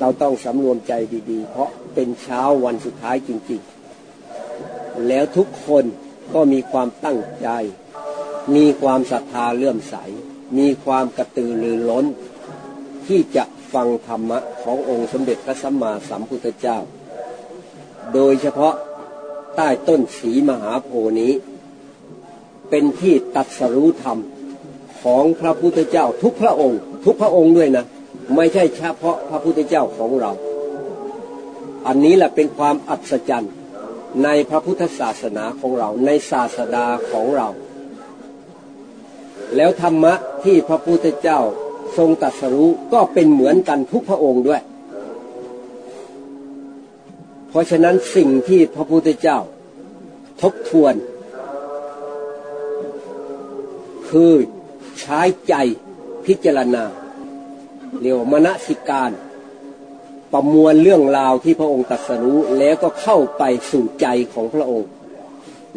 เราต้องสำรวมใจดีๆ เพราะเป็นเช้าวันสุดท้ายจริงๆ แล้วทุกคนก็มีความตั้งใจ มีความศรัทธาเลื่อมใส มีความกระตือรือร้น ที่จะฟังธรรมะขององค์สมเด็จพระสัมมาสัมพุทธเจ้า โดยเฉพาะใต้ต้นสีมหาโพนี้ เป็นที่ตัดสรู้ธรรมของพระพุทธเจ้าทุกพระองค์ ทุกพระองค์ด้วยนะ ไม่ใช่เฉพาะพระพุทธเจ้าของเรา อันนี้แหละเป็นความอัศจรรย์ในพระพุทธศาสนาของเรา ในศาสดาของเรา แล้วธรรมะที่พระพุทธเจ้าทรงตัดสรู้ก็เป็นเหมือนกันทุกพระองค์ด้วย เพราะฉะนั้นสิ่งที่พระพุทธเจ้าทบทวน คือใช้ใจพิจารณา เรียกว่ามณสิการ ประมวลเรื่องราวที่พระองค์ตรัสรู้แล้วก็เข้าไปสู่ใจของพระองค์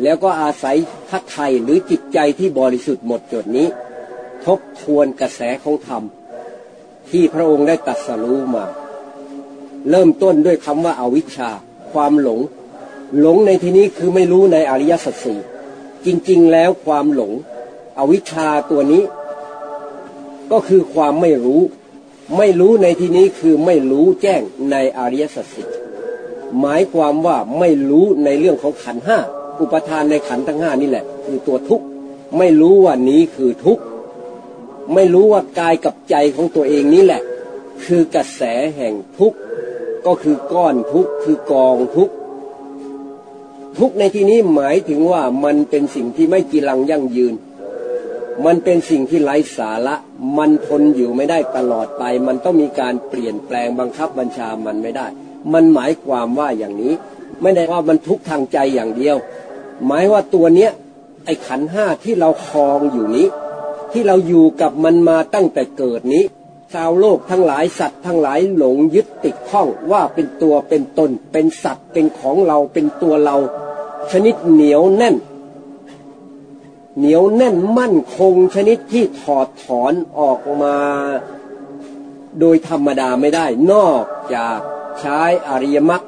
แล้วก็อาศัยทัศไทยหรือจิตใจที่บริสุทธิ์หมดจดนี้ ทบทวนกระแสของธรรม ที่พระองค์ได้ตรัสรู้มา เริ่มต้นด้วยคำว่าอาวิชชา ความหลง หลงในที่นี้คือไม่รู้ในอริยสัจสี่จริงๆแล้วความหลง อวิชชาตัวนี้ ก็คือความไม่รู้ ไม่รู้ในที่นี้คือไม่รู้แจ้งในอริยสัจสี่หมายความว่าไม่รู้ในเรื่องของขันห้าอุปทานในขันทั้งห้านี่แหละ คือตัวทุกข์ไม่รู้ว่านี้คือทุกข์ไม่รู้ว่ากายกับใจของตัวเองนี่แหละ คือกระแสแห่งทุกข์ก็คือก้อนทุกข์คือกองทุกข์ทุกข์ในที่นี้หมายถึงว่ามันเป็นสิ่งที่ไม่กีรังยั่งยืน มันเป็นสิ่งที่ไร้สาระ มันทนอยู่ไม่ได้ตลอดไป มันต้องมีการเปลี่ยนแปลงบังคับบัญชามันไม่ได้ มันหมายความว่าอย่างนี้ ไม่ได้ว่ามันทุกทางใจอย่างเดียว หมายว่าตัวเนี้ยไอ้ขันห้าที่เราคลองอยู่นี้ ที่เราอยู่กับมันมาตั้งแต่เกิดนี้ ชาวโลกทั้งหลายสัตว์ทั้งหลายหลงยึดติดข้องว่าเป็นตัวเป็นตน เป็นสัตว์เป็นของเราเป็นตัวเรา ชนิดเหนียวแน่น เหนียวแน่นมั่นคงชนิดที่ถอดถอนออกมา โดยธรรมดาไม่ได้ นอกจากใช้อริยมรรค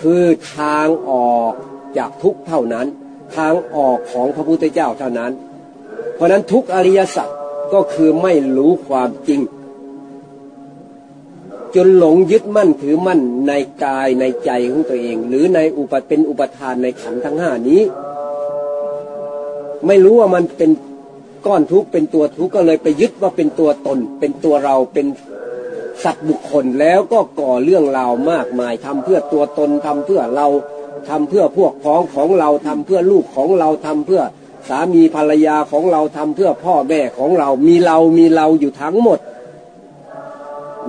คือทางออกจากทุกเท่านั้น ทางออกของพระพุทธเจ้าเท่านั้น เพราะนั้นทุกอริยสัจก็คือไม่รู้ความจริง จนหลงยึดมั่นถือมั่นในกายในใจของตัวเอง หรือในอุปเป็นอุปทานในขันธ์ทั้งห้านี้ ไม่รู้ว่ามันเป็นก้อนทุกข์เป็นตัวทุกข์ก็เลยไปยึดว่าเป็นตัวตน เป็นตัวเราเป็นสัตว์บุคคลแล้วก็ก่อเรื่องราวมากมายทำเพื่อตัวตนทำเพื่อเราทำเพื่อพวกพ้องของเราทำเพื่อลูกของเราทำเพื่อสามีภรรยาของเราทำเพื่อพ่อแม่ของเรา มีเรามีเราอยู่ทั้งหมด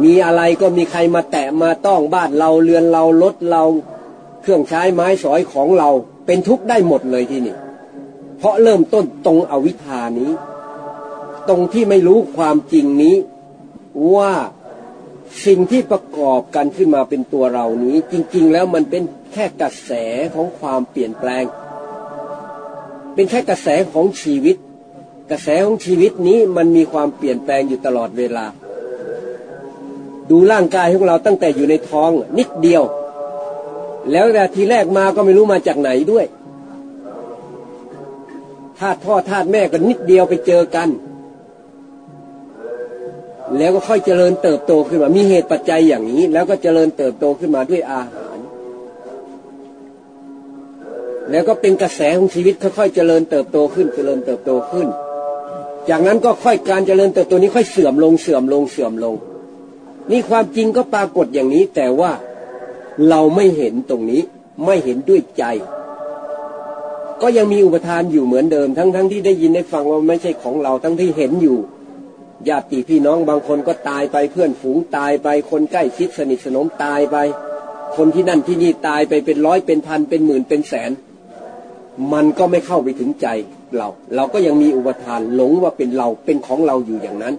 มีอะไรก็มีใครมาแตะมาต้องบ้านเราเรือนเรารถเรา เครื่องใช้ไม้สอยของเรา เป็นทุกข์ได้หมดเลยที่นี่ เพราะเริ่มต้นตรงอวิธานี้ ตรงที่ไม่รู้ความจริงนี้ว่าสิ่งที่ประกอบกันขึ้นมาเป็นตัวเรานี้ จริง ๆ แล้วมันเป็นแค่กระแสของความเปลี่ยนแปลง เป็นแค่กระแสของชีวิต กระแสของชีวิตนี้มันมีความเปลี่ยนแปลงอยู่ตลอดเวลา ดูร่างกายของเราตั้งแต่อยู่ในท้องนิดเดียว แล้วแต่ทีแรกมาก็ไม่รู้มาจากไหนด้วย ธาตุพ่อธาตุแม่ก็นิดเดียวไปเจอกัน แล้วก็ค่อยเจริญเติบโตขึ้นมา มีเหตุปัจจัยอย่างนี้ แล้วก็เจริญเติบโตขึ้นมาด้วยอาหาร แล้วก็เป็นกระแสของชีวิตค่อยๆเจริญเติบโตขึ้น เจริญเติบโตขึ้น จากนั้นก็ค่อยการเจริญเติบโตนี้ค่อยเสื่อมลงเสื่อมลงเสื่อมลง นี่ความจริงก็ปรากฏอย่างนี้ แต่ว่าเราไม่เห็นตรงนี้ไม่เห็นด้วยใจ ก็ยังมีอุปทานอยู่เหมือนเดิม ทั้งๆทที่ได้ยินได้ฟังว่าไม่ใช่ของเราทั้งที่เห็นอยู่ญาติพี่น้องบางคนก็ตายไปเพื่อนฝูงตายไปคนใกล้ชิดสนิทสนมตายไป คนที่นั่นที่นี่ตายไปเป็นร้อยเป็นพันเป็นหมื่นเป็นแสน มันก็ไม่เข้าไปถึงใจเรา เราก็ยังมีอุปทานหลงว่าเป็นเราเป็นของเราอยู่อย่างนั้น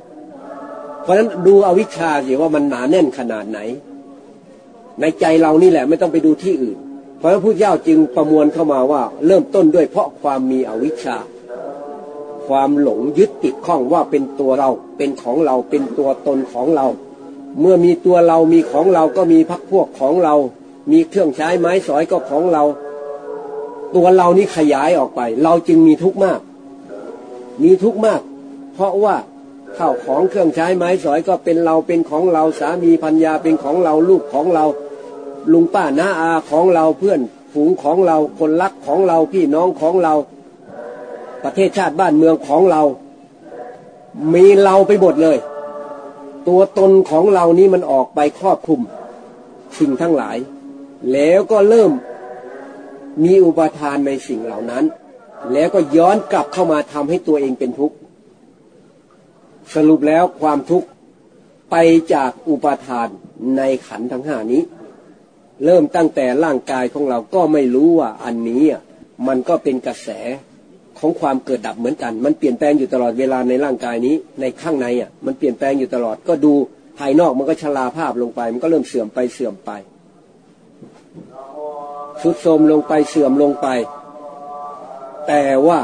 เพราะฉะนั้นดูอวิชชาสิว่ามันหนาแน่นขนาดไหน ในใจเรานี่แหละไม่ต้องไปดูที่อื่น เพราะฉะนั้นผู้เจ้าจึงประมวลเข้ามาว่า เริ่มต้นด้วยเพราะความมีอวิชชา ความหลงยึดติดข้องว่าเป็นตัวเราเป็นของเราเป็นตัวตนของเรา เมื่อมีตัวเรามีของเราก็มีพักพวกของเรา มีเครื่องใช้ไม้สอยก็ของเรา ตัวเรานี้ขยายออกไป เราจึงมีทุกข์มาก มีทุกข์มาก เพราะว่าข้าวของเครื่องใช้ไม้สอยก็เป็นเราเป็นของเราสามีพัญญาเป็นของเราลูกของเรา ลุงป้าน้าอาของเราเพื่อนฝูงของเราคนรักของเราพี่น้องของเรา ประเทศชาติบ้านเมืองของเรา มีเราไปหมดเลย ตัวตนของเรานี้มันออกไปครอบคลุมสิ่งทั้งหลาย แล้วก็เริ่มมีอุปทานในสิ่งเหล่านั้น แล้วก็ย้อนกลับเข้ามาทำให้ตัวเองเป็นทุกข์สรุปแล้วความทุกข์ไปจากอุปทานในขันทั้งห้านี้ เริ่มตั้งแต่ร่างกายของเราก็ไม่รู้ว่าอันนี้มันก็เป็นกระแสของความเกิดดับเหมือนกัน มันเปลี่ยนแปลงอยู่ตลอดเวลาในร่างกายนี้ ในข้างในอะ มันเปลี่ยนแปลงอยู่ตลอด ก็ดูภายนอกมันก็ชราภาพลงไป มันก็เริ่มเสื่อมไปเสื่อมไปสุดโทมลงไปเสื่อมลงไป แต่ว่า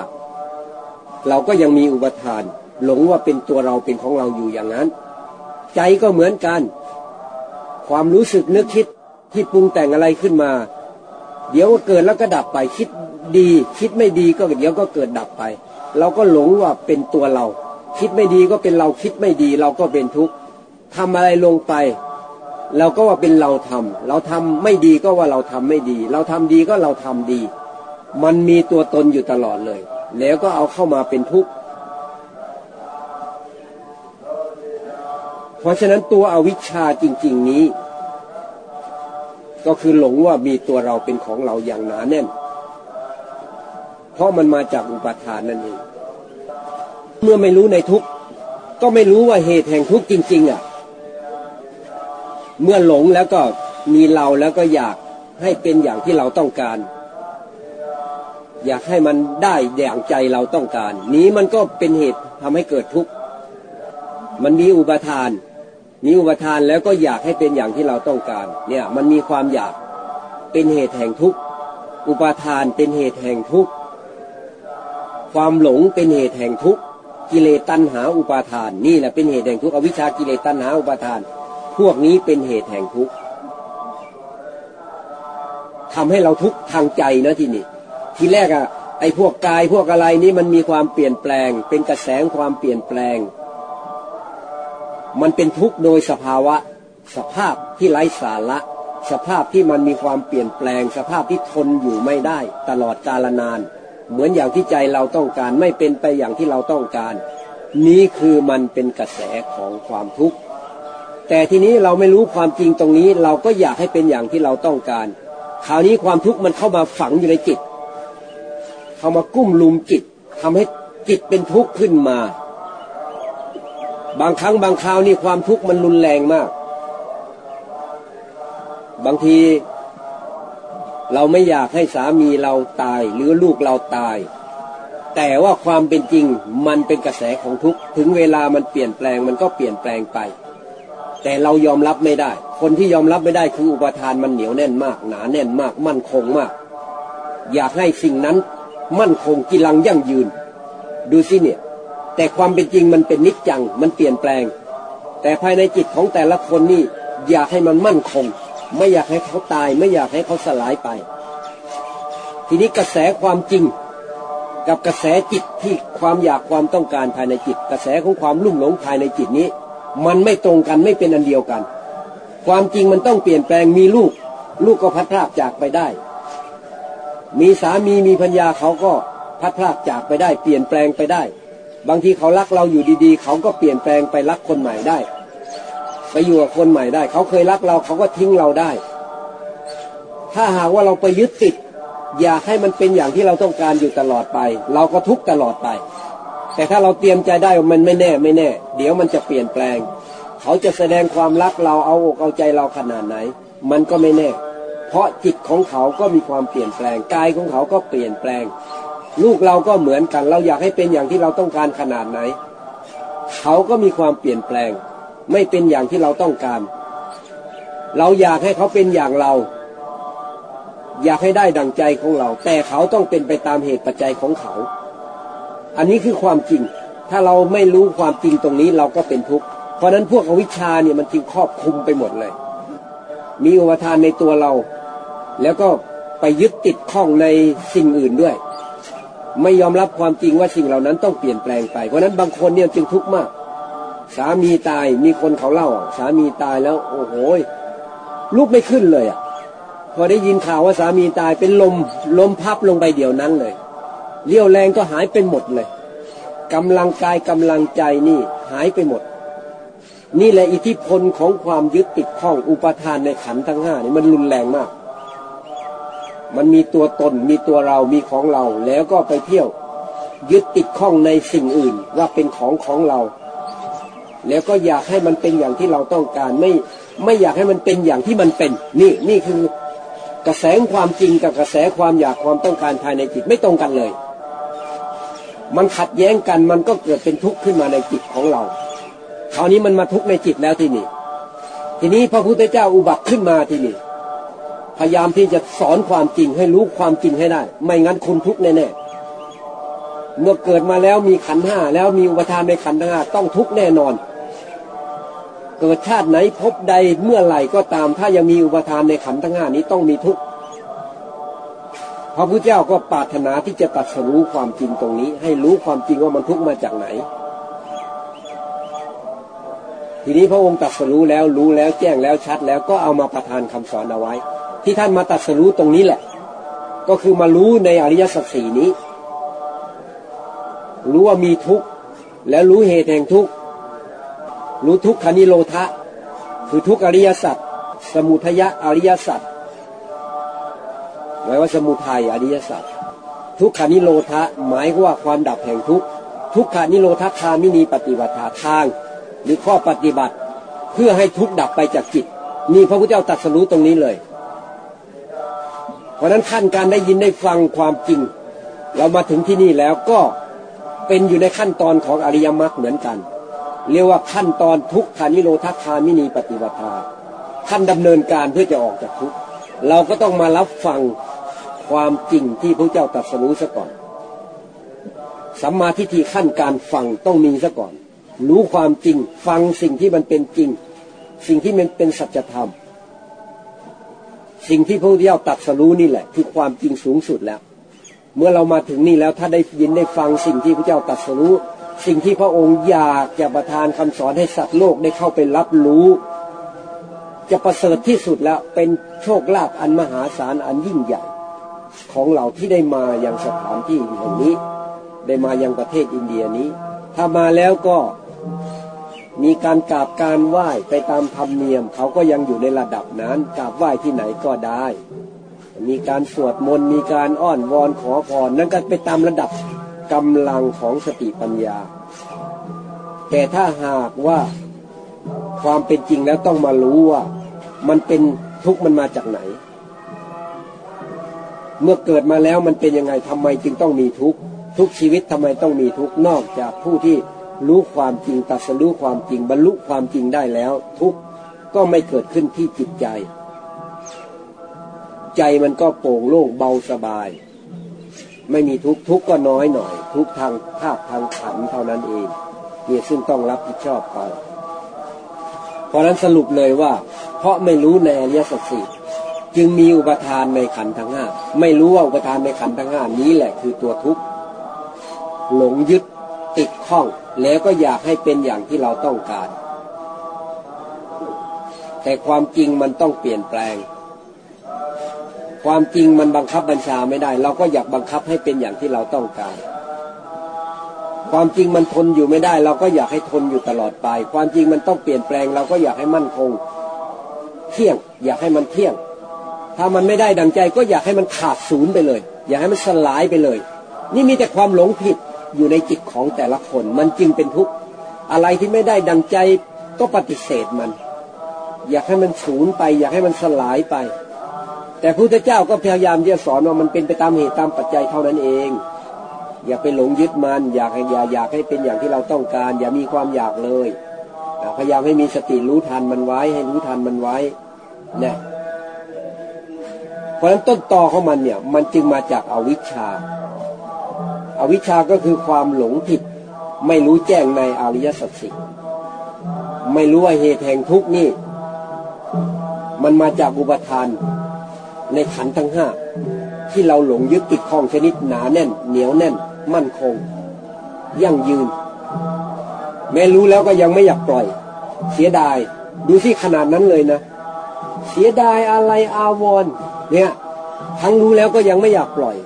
เราก็ยังมีอุปทาน หลงว่าเป็นตัวเราเป็นของเราอยู่อย่างนั้น ใจก็เหมือนกัน ความรู้สึกนึกคิด ที่ปรุงแต่งอะไรขึ้นมา เดี๋ยวก็เกิดแล้วก็ดับไปคิดดี คิดไม่ดีก็เดี๋ยวก็เกิดดับไป เราก็หลงว่าเป็นตัวเรา คิดไม่ดีก็เป็นเราคิดไม่ดี เราก็เป็นทุกข์ทำอะไรลงไปเราก็ว่าเป็นเราทำเราทำไม่ดีก็ว่าเราทำไม่ดี เราทำดีก็เราทำดี มันมีตัวตนอยู่ตลอดเลย แล้วก็เอาเข้ามาเป็นทุกข์ เพราะฉะนั้นตัวอวิชชาจริง ๆ นี้ ก็คือหลงว่ามีตัวเราเป็นของเราอย่างหนาแน่น เพราะมันมาจากอุปาทานนั่นเอง เมื่อไม่รู้ในทุกก็ไม่รู้ว่าเหตุแห่งทุกจริง ๆ อะ เมื่อหลงแล้วก็มีเราแล้วก็อยากให้เป็นอย่างที่เราต้องการ อยากให้มันได้อย่างใจเราต้องการ นี้มันก็เป็นเหตุทำให้เกิดทุกข์ มันมีอุปทาน มีอุปทานแล้วก็อยากให้เป็นอย่างที่เราต้องการ เนี่ยมันมีความอยากเป็นเหตุแห่งทุกข์อุปทานเป็นเหตุแห่งทุกข์ความหลงเป็นเหตุแห่งทุกข์กิเลสตัณหาอุปาทาน นี่แหละเป็นเหตุแห่งทุกข์อวิชากิเลสตัณหาอุปาทาน พวกนี้เป็นเหตุแห่งทุกข์ทำให้เราทุกข์ทางใจนะที่นี่ ทีแรกอะไอ้พวกกายพวกอะไรนี้มันมีความเปลี่ยนแปลง เป็นกระแสความเปลี่ยนแปลง มันเป็นทุกข์โดยสภาวะ สภาพที่ไร้สาระ สภาพที่มันมีความเปลี่ยนแปลง สภาพที่ทนอยู่ไม่ได้ ตลอดกาลนาน เหมือนอย่างที่ใจเราต้องการไม่เป็นไปอย่างที่เราต้องการ นี้คือมันเป็นกระแสของความทุกข์แต่ทีนี้เราไม่รู้ความจริงตรงนี้ เราก็อยากให้เป็นอย่างที่เราต้องการ คราวนี้ความทุกข์มันเข้ามาฝังอยู่ในจิต เข้ามากุ้มลุมจิตทำให้จิตเป็นทุกข์ขึ้นมา บางครั้งบางคราวนี่ความทุกข์มันรุนแรงมาก บางที เราไม่อยากให้สามีเราตายหรือลูกเราตาย แต่ว่าความเป็นจริงมันเป็นกระแสของทุกข์ถึงเวลามันเปลี่ยนแปลงมันก็เปลี่ยนแปลงไป แต่เรายอมรับไม่ได้ คนที่ยอมรับไม่ได้คืออุปทานมันเหนียวแน่นมาก หนาแน่นมาก มั่นคงมาก อยากให้สิ่งนั้น มั่นคงกิลังยั่งยืน ดูสิเนี่ย แต่ความเป็นจริงมันเป็นนิจจัง มันเปลี่ยนแปลง แต่ภายในจิตของแต่ละคนนี่อยากให้มันมั่นคง ไม่อยากให้เขาตาย ไม่อยากให้เขาสลายไป ทีนี้กระแสความจริง กับกระแสจิตที่ความอยากความต้องการภายในจิต กระแสของความลุ่มหลงภายในจิตนี้ มันไม่ตรงกันไม่เป็นอันเดียวกัน ความจริงมันต้องเปลี่ยนแปลงมีลูก ลูกก็พัดพลากจากไปได้ มีสามีมีพัญญาเขาก็พัดพลากจากไปได้ เปลี่ยนแปลงไปได้ บางทีเขารักเราอยู่ดีๆ เขาก็เปลี่ยนแปลงไปรักคนใหม่ได้ ไปอยู่กับคนใหม่ได้ เขาเคยรักเราเขาก็ทิ้งเราได้ ถ้าหากว่าเราไปยึดติด อยากให้มันเป็นอย่างที่เราต้องการอยู่ตลอดไป เราก็ทุกตลอดไป แต่ถ้าเราเตรียมใจได้มันไม่แน่ไม่แน่ เดี๋ยวมันจะเปลี่ยนแปลง เขาจะแสดงความรักเราเอาอกเอาใจเราขนาดไหน มันก็ไม่แน่ เพราะจิตของเขาก็มีความเปลี่ยนแปลงกายของเขาก็เปลี่ยนแปลง ลูกเราก็เหมือนกัน เราอยากให้เป็นอย่างที่เราต้องการขนาดไหน เขาก็มีความเปลี่ยนแปลง ไม่เป็นอย่างที่เราต้องการ เราอยากให้เขาเป็นอย่างเรา อยากให้ได้ดังใจของเรา แต่เขาต้องเป็นไปตามเหตุปัจจัยของเขา อันนี้คือความจริง ถ้าเราไม่รู้ความจริงตรงนี้เราก็เป็นทุกข์เพราะนั้นพวกอวิชชาเนี่ยมันจึงครอบคลุมไปหมดเลย มีอุปทานในตัวเรา แล้วก็ไปยึดติดข้องในสิ่งอื่นด้วย ไม่ยอมรับความจริงว่าสิ่งเหล่านั้นต้องเปลี่ยนแปลงไป เพราะนั้นบางคนเนี่ยจึงทุกข์มาก สามีตายมีคนเขาเล่า สามีตายแล้ว โอ้โหลุกไม่ขึ้นเลยอะ พอได้ยินข่าวว่าสามีตายเป็นลมลมพับลงไปเดี๋ยวนั้นเลยเลี้ยวแรงก็หายเป็นหมดเลยกำลังกายกำลังใจนี่หายไปหมด นี่แหละอิทธิพลของความยึดติดข้องอุปทานในขันทั้งห้านี่มันรุนแรงมาก มันมีตัวตนมีตัวเรามีของเราแล้วก็ไปเที่ยว ยึดติดข้องในสิ่งอื่นว่าเป็นของของเรา แล้วก็อยากให้มันเป็นอย่างที่เราต้องการไม่ไม่อยากให้มันเป็นอย่างที่มันเป็น นี่นี่คือกระแสความจริงกับกระแสความอยากความต้องการภายในจิตไม่ตรงกันเลย มันขัดแย้งกันมันก็เกิดเป็นทุกข์ขึ้นมาในจิตของเราคราวนี้มันมาทุกข์ในจิตแล้วที่นี่ ทีนี้พระพุทธเจ้าอุบัติขึ้นมาที่นี่ พยายามที่จะสอนความจริงให้รู้ความจริงให้ได้ ไม่งั้นคุณทุกข์แน่ๆเมื่อเกิดมาแล้วมีขันห้าแล้วมีอุปทานในขันห้าต้องทุกข์แน่นอน เกิดชาติไหนพบใดเมื่อไหร่ก็ตาม ถ้ายังมีอุปทานในขันทั้งห้านี้ต้องมีทุกข์พระพุทธเจ้าก็ปรารถนาที่จะตัดสรู้ความจริงตรงนี้ ให้รู้ความจริงว่ามันทุกข์มาจากไหน ทีนี้พระองค์ตัดสรู้แล้วรู้แล้วแจ้งแล้วชัดแล้วก็เอามาประทานคำสอนเอาไว้ ที่ท่านมาตัดสรู้ตรงนี้แหละ ก็คือมารู้ในอริยสัจสี่นี้ รู้ว่ามีทุกข์แล้วรู้เหตุแห่งทุกข์รู้ทุกขานิโรธะคือทุกอริยสัจสมุทยะอริยสัจหมายว่าสมุทัยอริยสัจทุกขานิโรธะหมายว่าความดับแห่งทุกข์ทุกขานิโรธคามินีปฏิบัติทาง หรือข้อปฏิบัติเพื่อให้ทุกข์ดับไปจากจิตนี่พระพุทธเจ้าตรัสรู้ตรงนี้เลย เพราะนั้นขั้นการได้ยินได้ฟังความจริง เรามาถึงที่นี่แล้วก็เป็นอยู่ในขั้นตอนของอริยมรรคเหมือนกัน เรียกว่าขั้นตอนทุกขานิโรธคามินีปฏิบัติขั้นดำเนินการเพื่อจะออกจากทุกข์เราก็ต้องมารับฟังความจริงที่พระเจ้าตรัสรู้ซะก่อนสัมมาทิฏฐิขั้นการฟังต้องมีซะก่อน รู้ความจริงฟังสิ่งที่มันเป็นจริง สิ่งที่มันเป็นสัจธรรม สิ่งที่พระเจ้าตรัสรู้นี่แหละ คือความจริงสูงสุดแล้ว เมื่อเรามาถึงนี่แล้วถ้าได้ยินได้ฟังสิ่งที่พระเจ้าตรัสรู้ สิ่งที่พระองค์อยากจะประทานคำสอนให้สัตว์โลกได้เข้าไปรับรู้ จะประเสริฐที่สุดแล้วเป็นโชคลาภอันมหาศาลอันยิ่งใหญ่ ของเราที่ได้มาอย่างสถานที่แห่งนี้ ได้มายังประเทศอินเดียนี้ ถ้ามาแล้วก็ มีการกราบการไหว้ไปตามธรรมเนียม เขาก็ยังอยู่ในระดับนั้นกราบไหว้ที่ไหนก็ได้ มีการสวดมนต์มีการอ้อนวอนขอพรนั่นก็ไปตามระดับกำลังของสติปัญญา แต่ถ้าหากว่าความเป็นจริงแล้วต้องมารู้ว่า มันเป็นทุกข์มันมาจากไหน เมื่อเกิดมาแล้วมันเป็นยังไงทำไมจึงต้องมีทุกข์ทุกชีวิตทำไมต้องมีทุกข์นอกจากผู้ที่ รู้ความจริงตัดสรู้ความจริงบรรลุความจริงได้แล้ว ทุกก็ไม่เกิดขึ้นที่จิตใจ ใจมันก็โปร่งโล่งเบาสบาย ไม่มีทุกทุกก็น้อยหน่อย ทุกทางภาพทางขันเท่านั้นเองเนี่ยซึ่งต้องรับผิดชอบไปเพราะนั้นสรุปเลยว่า เพราะไม่รู้ในอริยสัจสี่จึงมีอุปทานในขันทั้งห้าไม่รู้ว่าอุปทานในขันทั้งห้านี้แหละคือตัวทุกข์หลงยึดติดข้อง แล้วก็อยากให้เป็นอย่างที่เราต้องการ แต่ความจริงมันต้องเปลี่ยนแปลง ความจริงมันบังคับบัญชาไม่ได้ เราก็อยากบังคับให้เป็นอย่างที่เราต้องการ ความจริงมันทนอยู่ไม่ได้ เราก็อยากให้ทนอยู่ตลอดไป ความจริงมันต้องเปลี่ยนแปลง เราก็อยากให้มั่นคง เที่ยง อยากให้มันเที่ยง ถ้ามันไม่ได้ดังใจก็อยากให้มันขาดศูนย์ไปเลย อยากให้มันสลายไปเลย นี่มีแต่ความหลงผิด อยู่ในจิตของแต่ละคน มันจึงเป็นทุกข์อะไรที่ไม่ได้ดังใจก็ปฏิเสธมัน อยากให้มันศูนย์ไป อยากให้มันสลายไป แต่พระพุทธเจ้าก็พยายามจะสอนว่ามันเป็นไปตามเหตุตามปัจจัยเท่านั้นเอง อย่าไปหลงยึดมัน อยากให้อย่าอยากให้เป็นอย่างที่เราต้องการ อย่ามีความอยากเลยพยายามให้มีสติรู้ทันมันไว้ ให้รู้ทันมันไว้เนี่ยเพราะฉะนั้นต้นตอของมันเนี่ย มันจึงมาจากอาวิชชา อวิชชาก็คือความหลงผิด ไม่รู้แจ้งในอริยสัจสี่ไม่รู้ว่าเหตุแห่งทุกข์นี่ มันมาจากอุปทานในขันทั้งห้าที่เราหลงยึดติดข้องชนิดหนาแน่น เหนียวแน่น มั่นคง ยั่งยืน แม้รู้แล้วก็ยังไม่อยากปล่อย เสียดาย ดูที่ขนาดนั้นเลยนะ เสียดายอะไรอาวรเนี่ย ทั้งรู้แล้วก็ยังไม่อยากปล่อย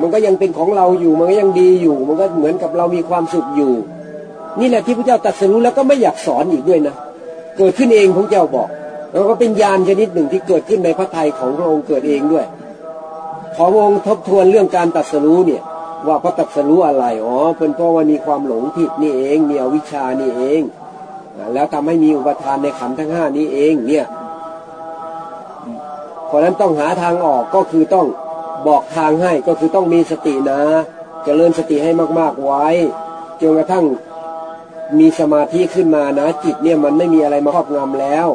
มันก็ยังเป็นของเราอยู่ มันก็ยังดีอยู่ มันก็เหมือนกับเรามีความสุขอยู่ นี่แหละที่พระเจ้าตรัสรู้แล้วก็ไม่อยากสอนอีกด้วยนะเกิดขึ้นเองพระเจ้าบอกแล้วก็เป็นญาณชนิดหนึ่งที่เกิดขึ้นในพระทัยของพระองค์เกิดเองด้วย ขอพระองค์ทบทวนเรื่องการตรัสรู้เนี่ย ว่าพระตรัสรู้อะไรอ๋อเป็นเพราะว่ามีความหลงผิดนี่เองมีอวิชานี่เอง แล้วทำให้มีอุปทานในขันทั้งห้านี้เองเนี่ยเพราะนั้นต้องหาทางออกก็คือต้อง บอกทางให้ก็คือต้องมีสตินะจะเจริญสติให้มากๆไว้จนกระทั่งมีสมาธิขึ้นมานะ จิตเนี่ยมันไม่มีอะไรมาครอบงำแล้ว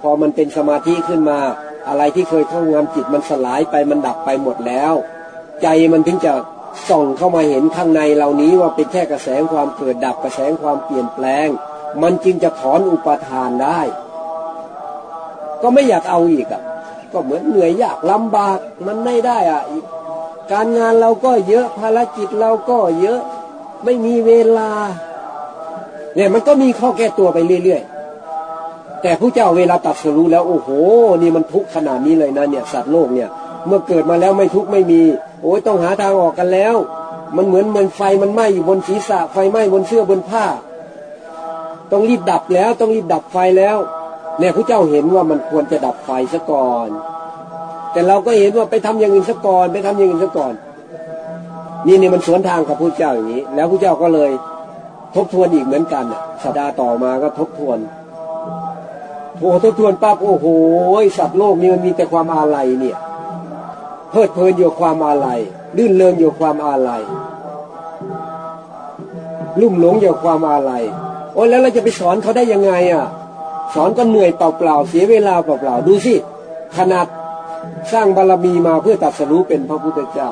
พอมันเป็นสมาธิขึ้นมา อะไรที่เคยครอบงำจิตมันสลายไปมันดับไปหมดแล้ว ใจมันถึงจะส่องเข้ามาเห็นข้างในเหล่านี้ว่าเป็นแค่กระแสความเกิดดับกระแสความเปลี่ยนแปลง มันจึงจะถอนอุปทานได้ ก็ไม่อยากเอาอีกอะ ก็เหมือนเหนื่อยยากลำบากมันไม่ได้อะการงานเราก็เยอะภารกิจเราก็เยอะไม่มีเวลา เนี่ยมันก็มีข้อแก้ตัวไปเรื่อยๆ แต่ผู้เจ้าเวลาตัดสรู้แล้ว โอ้โห นี่มันทุกข์ขนาดนี้เลยนะเนี่ยสัตว์โลกเนี่ย เมื่อเกิดมาแล้วไม่ทุกข์ไม่มี โอ้ยต้องหาทางออกกันแล้ว มันเหมือนมือนไฟมันไหม้อยู่บนศีรษะไฟไหม้บนเสื้อบนผ้า ต้องรีบดับแล้วต้องรีบดับไฟแล้ว เนี่ยพระเจ้าเห็นว่ามันควรจะดับไฟซะก่อน แต่เราก็เห็นว่าไปทำอย่างอื่นซะก่อนไปทำอย่างอื่นซะก่อน นี่นี่มันสวนทางกับพระเจ้าอย่างนี้ แล้วพระเจ้าก็เลยทบทวนอีกเหมือนกันสัปดาห์ต่อมาก็ทบทวนโอ้ทบทวนปั๊บโอ้โหสัตว์โลกนี่มันมีแต่ความอาลัยเนี่ย เพลิดเพลินอยู่ความอาลัยลื่นเลิงอยู่ความอาลัยลุ่มหลงอยู่ความอาลัยโอ้แล้วเราจะไปสอนเขาได้ยังไงอะ สอนก็เหนื่อยเปล่าๆเสียเวลาเปล่าๆดูสิขนาดสร้างบารรมีมาเพื่อตัดสรู้เป็นพระพุทธเจ้า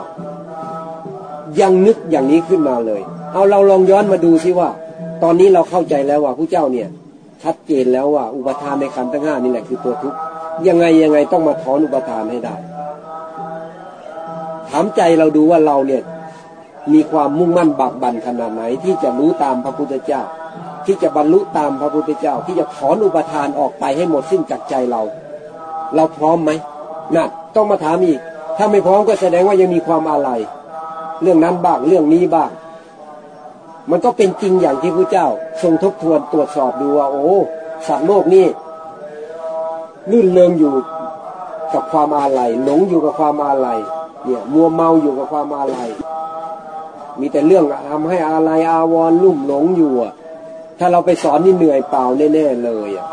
ยังนึกอย่างนี้ขึ้นมาเลย เอาเราลองย้อนมาดูสิว่า ตอนนี้เราเข้าใจแล้วว่าผู้เจ้าเนี่ย ชัดเจนแล้วว่าอุปทานในขันธ์ทั้งห้านี่แหละคือตัวทุกข์ยังไงยังไงต้องมาถอนอุปทานให้ได้ ถามใจเราดูว่าเราเนี่ยมีความมุ่งมั่นบักบั่นขนาดไหนที่จะรู้ตามพระพุทธเจ้า ที่จะบรรลุตามพระพุทธเจ้า ที่จะถอนอุปทานออกไปให้หมดสิ้นจากใจเรา เราพร้อมไหมนั่นต้องมาถามอีก ถ้าไม่พร้อมก็แสดงว่ายังมีความอะไร เรื่องนั้นบ้างเรื่องนี้บ้าง มันก็เป็นจริงอย่างที่พระเจ้า ทรงทบทวนตรวจสอบดูว่าโอ้สัตว์โลกนี่ลื่นเลงอยู่กับความอาลัยหลงอยู่กับความอาลัยเนี่ยมัวเมาอยู่กับความอาลัยมีแต่เรื่องทำให้อาลัยอาวรลุ่มหลงอยู่อะ ถ้าเราไปสอนนี่เหนื่อยเปล่าแน่ๆเลยอะ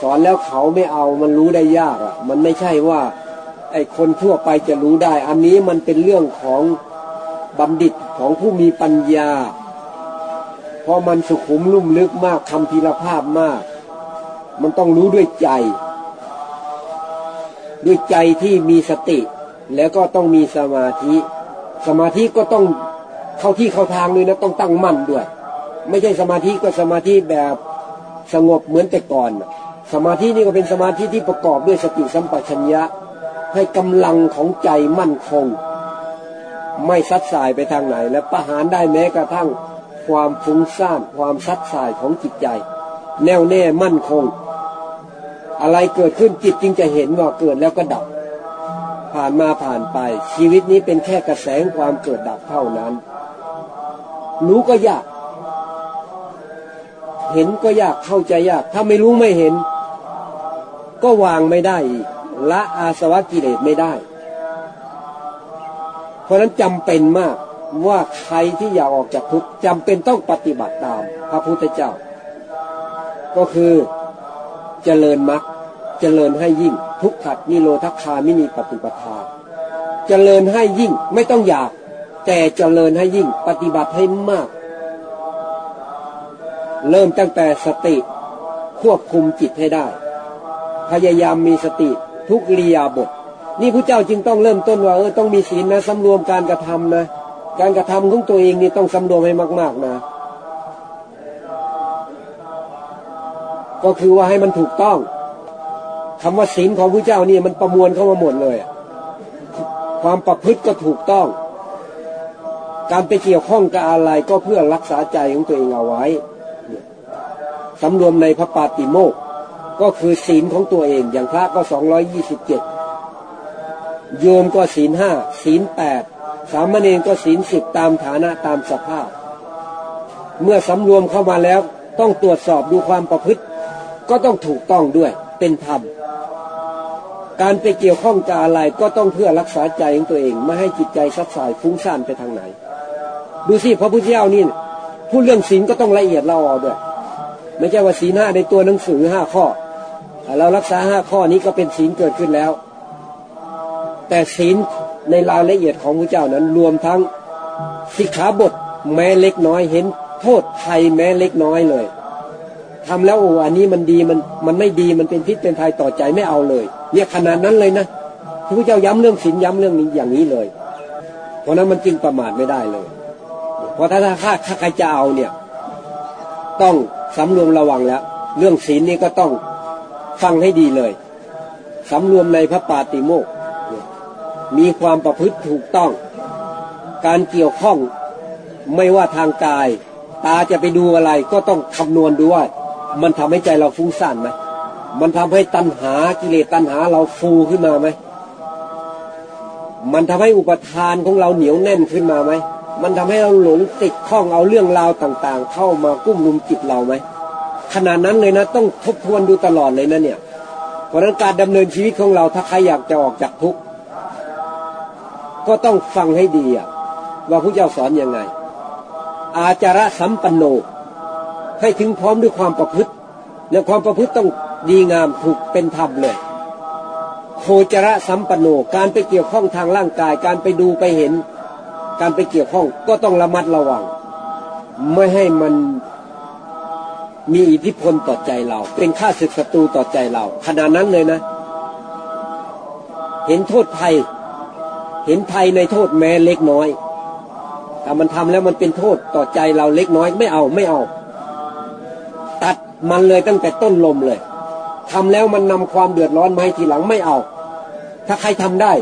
สอนแล้วเขาไม่เอามันรู้ได้ยากอะ มันไม่ใช่ว่า ไอ้คนทั่วไปจะรู้ได้ อันนี้มันเป็นเรื่องของบัณฑิตของผู้มีปัญญา เพราะมันสุขุมลุ่มลึกมากคำพีรภาพมาก มันต้องรู้ด้วยใจ ด้วยใจที่มีสติ แล้วก็ต้องมีสมาธิ สมาธิก็ต้องเข้าที่เข้าทางด้วยนะต้องตั้งมั่นด้วย ไม่ใช่สมาธิก็สมาธิแบบสงบเหมือนแต่ก่อน สมาธินี่ก็เป็นสมาธิที่ประกอบด้วยสติสัมปชัญญะ ให้กำลังของใจมั่นคง ไม่ซัดสายไปทางไหน และประหารได้แม้กระทั่งความฟุ้งซ่านความซัดสายของจิตใจ แน่วแน่มั่นคง อะไรเกิดขึ้นจิตจึงจะเห็นว่าเกิดแล้วก็ดับ ผ่านมาผ่านไป ชีวิตนี้เป็นแค่กระแสงความเกิดดับเท่านั้น รู้ก็ยาก เห็นก็ยากเข้าใจยาก ถ้าไม่รู้ไม่เห็น ก็วางไม่ได้ละอาสวะกิเลสไม่ได้ เพราะนั้นจำเป็นมากว่าใครที่อยากออกจากทุกข์จำเป็นต้องปฏิบัติตาม พระพุทธเจ้า ก็คือเจริญมรรคเจริญให้ยิ่ง ทุกขัดนิโรธคามินีปฏิปทา เจริญให้ยิ่งไม่ต้องอยาก แต่เจริญให้ยิ่ง ปฏิบัติให้มาก เริ่มตั้งแต่สติควบคุมจิตให้ได้ พยายามมีสติทุกเรียบท นี่พระเจ้าจึงต้องเริ่มต้นว่าเออต้องมีศีลนะสำรวมการกระทำนะ การกระทำของตัวเองนี่ต้องสำรวมให้มาก ๆนะ ก็คือว่าให้มันถูกต้องคำว่าศีลของพระเจ้านี่มันประมวลเข้ามาหมดเลย ความประพฤติก็ถูกต้อง การไปเกี่ยวข้องกับอะไรก็เพื่อรักษาใจของตัวเองเอาไว้ สำรวมในพระปาติโมกก็คือศีลของตัวเอง อย่างพระก็สองร้อยยี่สิบเจ็ดโยมก็ศีลห้าศีลแปดสามเณรก็ศีลสิบตามฐานะตามสภาพ เมื่อสำรวมเข้ามาแล้วต้องตรวจสอบดูความประพฤติ ก็ต้องถูกต้องด้วยเป็นธรรม การไปเกี่ยวข้องกับอะไรก็ต้องเพื่อรักษาใจของตัวเอง ไม่ให้จิตใจซัดสายฟุ้งซ่านไปทางไหน ดูสิพระพุทธเจ้านี่พูดเรื่องศีลก็ต้องละเอียดเล่าเอาด้วย ไม่ใช่ว่าศีลห้าในตัวหนังสือห้าข้อ เรารักษาห้าข้อนี้ก็เป็นศีลเกิดขึ้นแล้ว แต่ศีลในรายละเอียดของพระเจ้านั้นรวมทั้งสิกขาบทแม้เล็กน้อยเห็นโทษภัยแม้เล็กน้อยเลยทำแล้วโอ้อันนี้มันดีมันมันไม่ดีมันเป็นพิษเป็นภัยต่อใจไม่เอาเลย เนี่ยขนาดนั้นเลยนะพระเจ้าย้ำเรื่องศีลย้ำเรื่องนี้อย่างนี้เลย เพราะนั้นมันจึงประมาทไม่ได้เลย เพราะถ้าถ้าใครจะเอาเนี่ย ต้องสำรวมระวังแล้ว เรื่องศีลนี้ก็ต้องฟังให้ดีเลยสำรวมในพระปาติโมกมีความประพฤติถูกต้อง การเกี่ยวข้องไม่ว่าทางกาย ตาจะไปดูอะไรก็ต้องคำนวณดูว่า มันทำให้ใจเราฟุ้งซ่านไหมมันทำให้ตัณหากิเลสตัณหาเราฟูขึ้นมาไหมมันทำให้อุปทานของเราเหนียวแน่นขึ้นมาไหม มันทำให้เราหลงติดข้องเอาเรื่องราวต่างๆ เข้ามากุ้มลุมจิตเราไหมขนาดนั้นเลยนะต้องทบทวนดูตลอดเลยนะเนี่ยเพราะนั้นการดำเนินชีวิตของเราถ้าใครอยากจะออกจากทุกข์ก็ต้องฟังให้ดีอะว่าพระเจ้าสอนยังไง อาจาระสัมปันโน ให้ถึงพร้อมด้วยความประพฤติและความประพฤติต้องดีงามถูกเป็นธรรมเลยโคจระสัมปันโน การไปเกี่ยวข้องทางร่างกาย การไปดูไปเห็น การไปเกี่ยวข้องก็ต้องระมัดระวัง ไม่ให้มันมีอิทธิพลต่อใจเรา เป็นข้าศึกศัตรูต่อใจเรา ขนาดนั้นเลยนะ เห็นโทษภัย เห็นภัยในโทษแม้เล็กน้อยถ้ามันทำแล้วมันเป็นโทษต่อใจเราเล็กน้อยไม่เอาไม่เอา ตัดมันเลยตั้งแต่ต้นลมเลยทำแล้วมันนำความเดือดร้อนมาให้ทีหลังไม่เอา ถ้าใครทำได้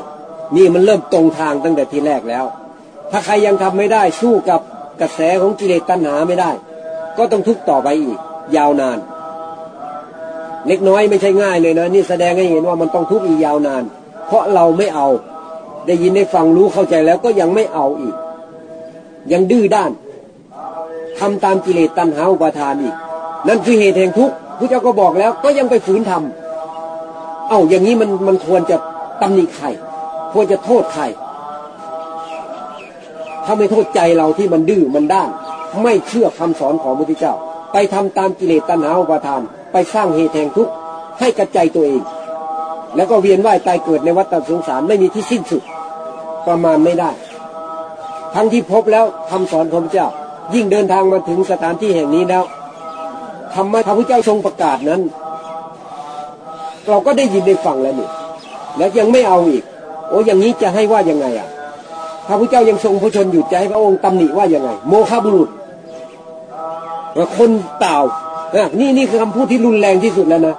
นี่มันเริ่มตรงทางตั้งแต่ทีแรกแล้ว ถ้าใครยังทำไม่ได้สู้กับกระแสของกิเลสตัณหาไม่ได้ ก็ต้องทุกต่อไปอีก ยาวนาน เล็กน้อยไม่ใช่ง่ายเลยนะนี่แสดงให้เห็นว่ามันต้องทุกอีกยาวนาน เพราะเราไม่เอา ได้ยินได้ฟังรู้เข้าใจแล้วก็ยังไม่เอาอีก ยังดื้อด้านทำตามกิเลสตัณหาอุปาทานอีก นั่นคือเหตุแห่งทุกข์พระเจ้าก็บอกแล้วก็ยังไปฝืนทำเอ้าอย่างนี้มันมันควรจะตำหนิใครควรจะโทษใคร ถ้าไม่โทษใจเราที่มันดื้อมันด้าน ไม่เชื่อคำสอนของพระพุทธเจ้า ไปทำตามกิเลสตัณหาอุปาทาน ไปสร้างเหตุแห่งทุกข์ให้กระจายตัวเอง แล้วก็เวียนว่ายตายเกิดในวัฏสงสารไม่มีที่สิ้นสุด ประมาณไม่ได้ ทั้งที่พบแล้วคำสอนของพระเจ้า ยิ่งเดินทางมาถึงสถานที่แห่งนี้แล้วทำไมพระพุทธเจ้าทรงประกาศนั้น เราก็ได้ยินได้ฟังแล้วนี่แล้วยังไม่เอาอีก โอ้อย่างนี้จะให้ว่ายังไงอะ พระพุทธเจ้ายังทรงพระชนอยู่จะให้พระองค์ตำหนิว่าอยังไง โมฆะบุรุษคนเปล่านี่นี่คือคำพูดที่รุนแรงที่สุดแล้วนะ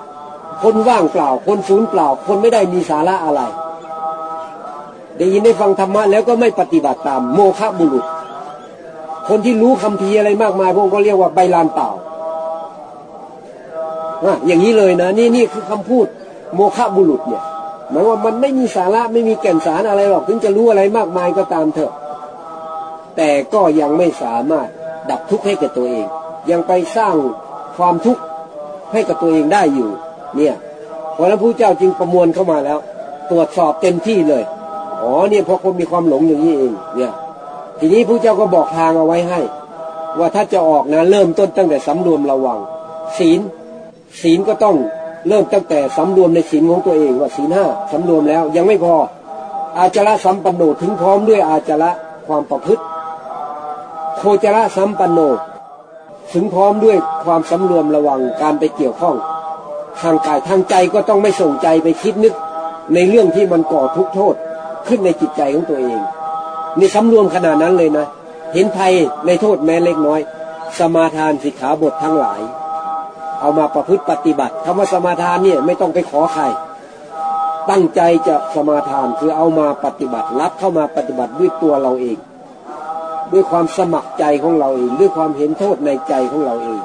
คนว่างเปล่า คนศูนย์เปล่า คนไม่ได้มีสาระอะไร ได้ยินได้ฟังธรรมะแล้วก็ไม่ปฏิบัติตาม โมฆะบุรุษ คนที่รู้คำพีอะไรมากมายพวกก็เรียกว่าใบลานเปล่าอย่างนี้เลยนะ นี่นี่คือคำพูดโมฆะบุรุษเนี่ย หมายว่ามันไม่มีสาระไม่มีแก่นสารอะไรหรอกถึงจะรู้อะไรมากมายก็ตามเถอะ แต่ก็ยังไม่สามารถดับทุกข์ให้กับตัวเอง ยังไปสร้างความทุกข์ให้กับตัวเองได้อยู่ เนี่ยพราะนั้นผู้เจ้าจึงประมวลเข้ามาแล้ว ตรวจสอบเต็มที่เลยอ๋อเนี่ยพอคนมีความหลงอย่างนี้เองเนี่ย ทีนี้ผู้เจ้าก็บอกทางเอาไว้ให้ ว่าถ้าจะออกนะเริ่มต้นตั้งแต่สำรวมระวัง ศีลศีลก็ต้อง เริ่มตั้งแต่สำรวมในศีลของตัวเองว่าศีลห้าสำรวมแล้วยังไม่พอ อาจระสัมปันโนถึงพร้อมด้วยอาจระความประพฤติ โคจระสัมปันโน ถึงพร้อมด้วยความสำรวมระวังการไปเกี่ยวข้อง ทางกายทางใจก็ต้องไม่ส่งใจไปคิดนึก ในเรื่องที่มันก่อทุกโทษขึ้นในจิตใจของตัวเอง นี่สำรวมขนาดนั้นเลยนะ เห็นภัยในโทษแม้เล็กน้อย สมาทานสิกขาบททั้งหลาย เอามาประพฤติปฏิบัติคำว่าสมาทานเนี่ยไม่ต้องไปขอใคร ตั้งใจจะสมาทานคือเอามาปฏิบัติรับเข้ามาปฏิบัติด้วยตัวเราเอง ด้วยความสมัครใจของเราเอง ด้วยความเห็นโทษในใจของเราเอง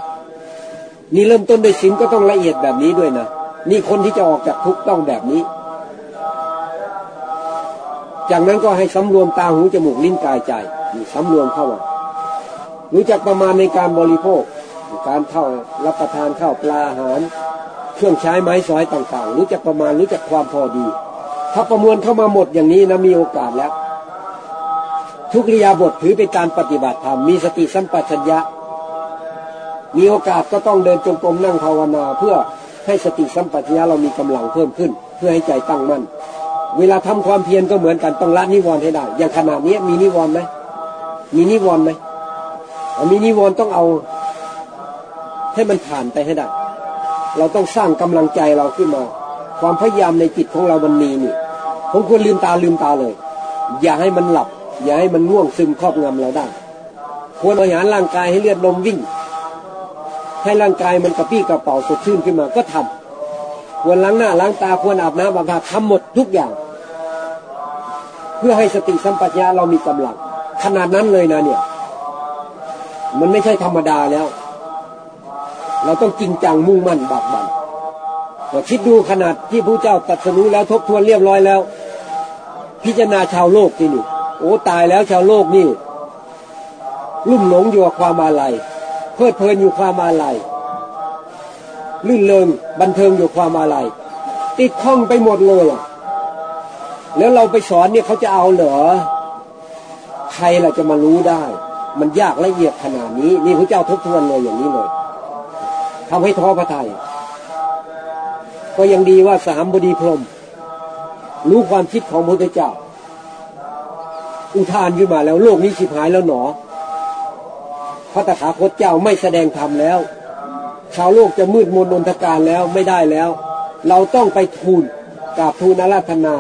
นี่เริ่มต้นด้วยศีลก็ต้องละเอียดแบบนี้ด้วยนะนี่คนที่จะออกจากทุกข์ต้องแบบนี้ จากนั้นก็ให้สำรวมตาหูจมูกลิ้นกายใจนี่สำรวมเข้ามารู้จักประมาณในการบริโภค การเข้ารับประทานข้าวปลาอาหาร เครื่องใช้ไม้สอยต่างๆ รู้จักประมาณรู้จักความพอดี ถ้าประมวลเข้ามาหมดอย่างนี้นะมีโอกาสแล้ว ทุกริยาบทถือเป็นการปฏิบัติธรรมมีสติสัมปชัญญะ มีโอกาสก็ต้องเดินจงกรมนั่งภาวนาเพื่อให้สติสัมปชัญญะเรามีกำลังเพิ่มขึ้น เพื่อให้ใจตั้งมั่นเวลาทำความเพียรก็เหมือนกันต้องละนิวรณ์ให้ได้ อย่างขนาดนี้มีนิวรณ์ไหมมีนิวรณ์ไหมมีนิวรณ์ต้องเอา ให้มันผ่านไปให้ได้ เราต้องสร้างกำลังใจเราขึ้นมา ความพยายามในจิตของเรามันมีนี่ ผมควรลืมตาลืมตาเลย อย่าให้มันหลับ อย่าให้มันง่วงซึมครอบงำเราได้ ควรบริหารร่างกายให้เลือดลมวิ่ง ให้ร่างกายมันกระปี้กระเป๋าสดชื่นขึ้นมาก็ทำควรล้างหน้าล้างตาควรอาบน้ำอาบน้ำทำหมดทุกอย่าง เพื่อให้สติสัมปชัญญะเรามีกำลัง ขนาดนั้นเลยนะเนี่ย มันไม่ใช่ธรรมดาแล้ว เราต้องจริงจังมุ่งมั่นบากบั่นคิดดูขนาดที่พระเจ้าตัดสรู้แล้วทบทวนเรียบร้อยแล้ว พิจารณาชาวโลกที่นี่ โอ้ตายแล้วชาวโลกนี่ ลุ่มหลงอยู่กับความอาลัยเพลิดเพลินอยู่ความอาลัยลื่นเริงบันเทิงอยู่ความอาลัยติดข้องไปหมดเลยอะแล้วเราไปสอนเนี่ยเขาจะเอาเหรอใครล่ะจะมารู้ได้ มันยากละเอียดขนาดนี้ นี่พระเจ้าทบทวนเลยอย่างนี้เลย ทำให้ท้อพระทยัยก็ยังดีว่าสามบดีพรมรู้ความคิดของพระเจ้า อุทานขึ้นมาแล้วโลกนี้สิบหายแล้วหนอ พระตถาคตเจ้าไม่แสดงธรรมแล้ว ชาวโลกจะมืดมนอนทการแล้วไม่ได้แล้ว เราต้องไปทูลกราบทูลอาราธนา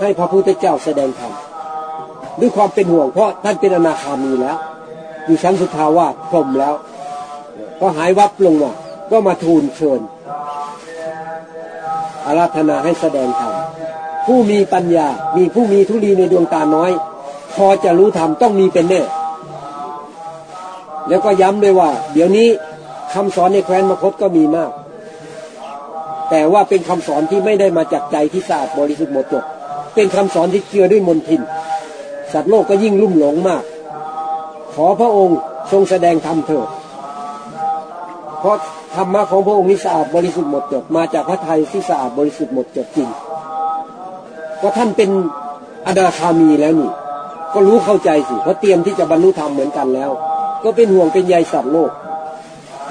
ให้พระพุทธเจ้าแสดงธรรมด้วยความเป็นห่วงเพราะท่านเป็นอนาคามีแล้ว อยู่ชั้นสุทาวาสพรมแล้ว ก็หายวับลงมาก็มาทูลเชิญอาราธนาให้แสดงธรรมผู้มีปัญญา มีผู้มีทุลีในดวงตาน้อย พอจะรู้ธรรมต้องมีเป็นแน่ แล้วก็ย้ำด้วยว่า เดี๋ยวนี้คำสอนในแคว้นมคตก็มีมาก แต่ว่าเป็นคำสอนที่ไม่ได้มาจากใจที่สะอาดบริสุทธิ์หมดจดเป็นคำสอนที่เจือด้วยมนทิน สัตว์โลกก็ยิ่งลุ่มหลงมาก ขอพระองค์ทรงแสดงธรรมเถิด เพราะธรรมะของพระองค์นี้สะอาดบริสุทธิ์หมดจดมาจากพระทัยที่สะอาดบริสุทธิ์หมดจดจริงก็ท่านเป็นอนาคามีแล้วนี่ ก็รู้เข้าใจสิเพราะเตรียมที่จะบรรลุธรรมเหมือนกันแล้ว ก็เป็นห่วงเป็นใยสัตว์โลก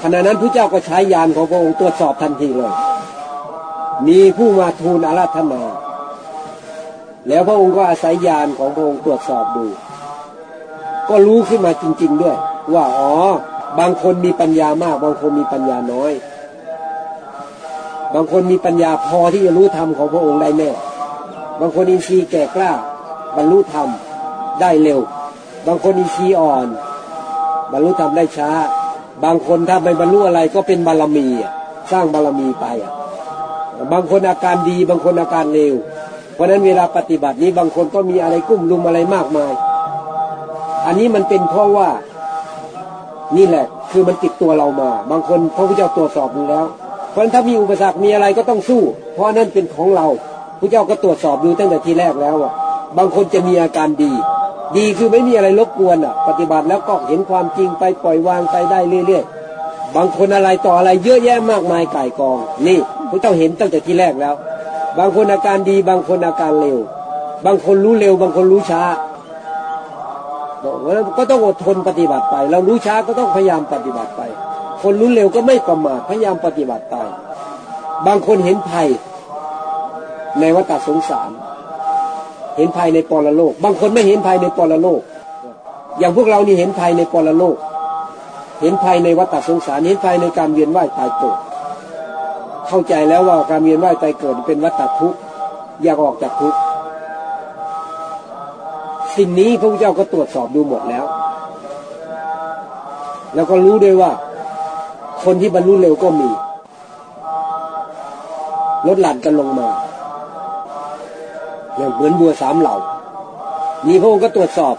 ขณะนั้นพระเจ้าก็ใช้ยานของพระองค์ตรวจสอบทันทีเลย มีผู้มาทูลอาราธนา แล้วพระองค์ก็อาศัยญาณของพระองค์ตรวจสอบดู ก็รู้ขึ้นมาจริง ๆ ด้วย ว่าอ๋อ บางคนมีปัญญามาก บางคนมีปัญญาน้อย บางคนมีปัญญาพอที่จะรู้ธรรมของพระองค์ได้แน่บางคนอินทรีย์แก่กล้า บรรลุธรรมได้เร็ว บางคนอินทรีย์อ่อน บรรลุธรรมได้ช้า บางคนถ้าไม่บรรลุอะไรก็เป็นบารมีสร้างบารมีไปบางคนอาการดีบางคนอาการเลวเพราะนั้นเวลาปฏิบัตินี้บางคนก็มีอะไรกุ้มลุมอะไรมากมาย อันนี้มันเป็นเพราะว่า นี่แหละ คือมันติดตัวเรามา บางคนพระพุทธเจ้าตรวจสอบดูแล้ว เพราะฉะนั้นถ้ามีอุปสรรคมีอะไรก็ต้องสู้ เพราะนั่นเป็นของเราพระเจ้าก็ตรวจสอบดูตั้งแต่ทีแรกแล้วอะ บางคนจะมีอาการดี ดีคือไม่มีอะไรรบกวนอะ ปฏิบัติแล้วก็เห็นความจริงไปปล่อยวางไปได้เรื่อยๆ บางคนอะไรต่ออะไรเยอะแยะมากมายไก่กอง นี่พระเจ้าเห็นตั้งแต่ทีแรกแล้ว บางคนอาการดี บางคนอาการเร็ว บางคนรู้เร็ว บางคนรู้ช้า ก็ต้องอดทนปฏิบัติไป เรารู้ช้าก็ต้องพยายามปฏิบัติไป คนรู้เร็วก็ไม่ประมาทพยายามปฏิบัติไปบางคนเห็นภัยในวัฏสงสาร เห็นภัยในปรโลก บางคนไม่เห็นภัยในปรโลก อย่างพวกเรานี่เห็นภัยในปรโลก เห็นภัยในวัฏสงสาร เห็นภัยในการเวียนว่ายตายเกิด เข้าใจแล้วว่าการเวียนว่ายตายเกิดเป็นวัฏทุกข์อยากออกจากทุกข์ สิ่งนี้พระพุทธเจ้าก็ตรวจสอบดูหมดแล้ว แล้วก็รู้ด้วยว่า คนที่บรรลุเร็วก็มี ลดหลั่นกันลงมาอย่างเหมือนบัวสามเหล่า นี่พระองค์ก็ตรวจสอบ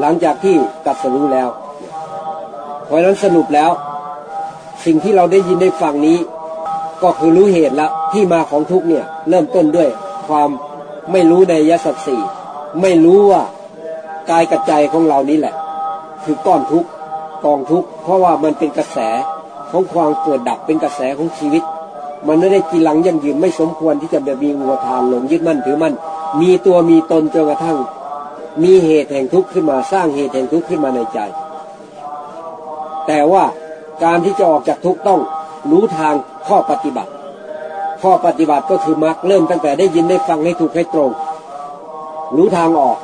หลังจากที่กัดสรู้แล้ว เพราะนั้นสรุปแล้ว สิ่งที่เราได้ยินได้ฟังนี้ ก็คือรู้เหตุละที่มาของทุกเนี่ย เริ่มต้นด้วยความไม่รู้ในยสัตสี่ ไม่รู้ว่ากายกับใจของเรานี้แหละ คือก้อนทุกกองทุกเพราะว่ามันเป็นกระแสของความเกิดดับเป็นกระแสของชีวิต มันไม่ได้กีหลังยั่งยืนไม่สมควรที่จะแบบมีอุปทานหลงยึดมั่นถือมั่นมีตัวมีตนจนกระทั่ง มีเหตุแห่งทุกข์ขึ้นมาสร้างเหตุแห่งทุกข์ขึ้นมาในใจ แต่ว่าการที่จะออกจากทุกข์ต้องรู้ทางข้อปฏิบัติ ข้อปฏิบัติก็คือมรรคเริ่มตั้งแต่ได้ยินได้ฟังให้ถูกให้ตรง รู้ทางออก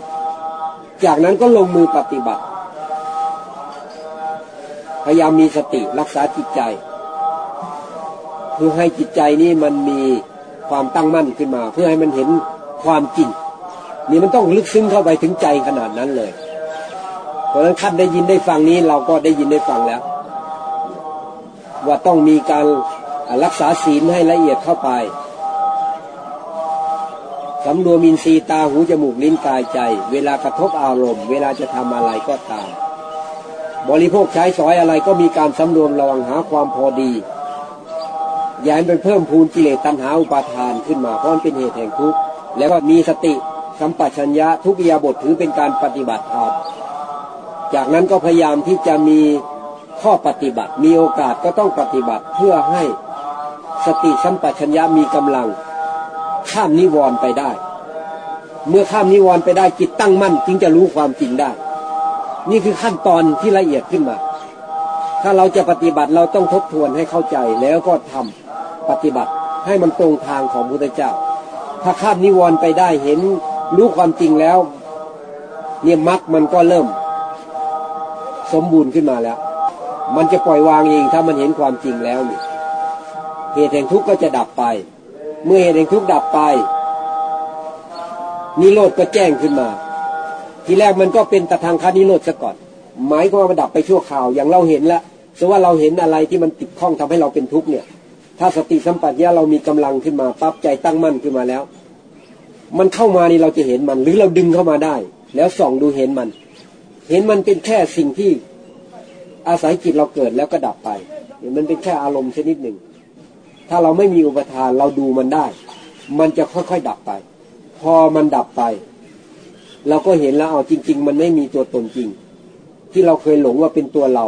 จากนั้นก็ลงมือปฏิบัติ พยายามมีสติรักษาจิตใจ เพื่อให้จิตใจนี้มันมีความตั้งมั่นขึ้นมา เพื่อให้มันเห็นความจริง นี่มันต้องลึกซึ้งเข้าไปถึงใจขนาดนั้นเลย เพราะฉะนั้นขั้นได้ยินได้ฟังนี้เราก็ได้ยินได้ฟังแล้ว ว่าต้องมีการรักษาศีลให้ละเอียดเข้าไป สำรวมอินทรีย์ตาหูจมูกลิ้นกายใจ เวลากระทบอารมณ์ เวลาจะทำอะไรก็ตาม บริโภคใช้สอยอะไรก็มีการสำรวมระวังหาความพอดีอย่าไปเพิ่มพูนกิเลสตัณหาอุปาทานขึ้นมาเพราะมันเป็นเหตุแห่งทุกข์แล้วก็มีสติสัมปชัญญะทุกยาบทถือเป็นการปฏิบัติธรรมจากนั้นก็พยายามที่จะมีข้อปฏิบัติ มีโอกาสก็ต้องปฏิบัติเพื่อให้สติสัมปชัญญะมีกำลัง ข้ามนิวรณ์ไปได้ เมื่อข้ามนิวรณ์ไปได้จิตตั้งมั่นจึงจะรู้ความจริงได้ นี่คือขั้นตอนที่ละเอียดขึ้นมา ถ้าเราจะปฏิบัติเราต้องทบทวนให้เข้าใจแล้วก็ทำปฏิบัติให้มันตรงทางของพระพุทธเจ้า ถ้าข้ามนิวรณ์ไปได้เห็นรู้ความจริงแล้ว เนี่ยมรรคมันก็เริ่ม สมบูรณ์ขึ้นมาแล้ว มันจะปล่อยวางเองถ้ามันเห็นความจริงแล้วนี่เหตุแห่งทุกข์ก็จะดับไป เมื่อเหตุแห่งทุกข์ดับไป นิโรธก็แจ้งขึ้นมา ทีแรกมันก็เป็นตะทางคานิโรธซะก่อน หมายก็ว่ามันดับไปชั่วคราว อย่างเราเห็นแล้วแต่ว่าเราเห็นอะไรที่มันติดข้องทำให้เราเป็นทุกข์เนี่ย ถ้าสติสัมปชัญญะเรามีกำลังขึ้นมาปั๊บใจตั้งมั่นขึ้นมาแล้ว มันเข้ามานี่เราจะเห็นมัน หรือเราดึงเข้ามาได้ แล้วส่องดูเห็นมัน เห็นมันเป็นแค่สิ่งที่อาศัยจิตเราเกิดแล้วก็ดับไป มันเป็นแค่อารมณ์ชนิดหนึ่ง ถ้าเราไม่มีอุปทานเราดูมันได้ มันจะค่อยๆดับไป พอมันดับไป เราก็เห็นแล้วเอาจริง ๆ มันไม่มีตัวตนจริง ที่เราเคยหลงว่าเป็นตัวเรา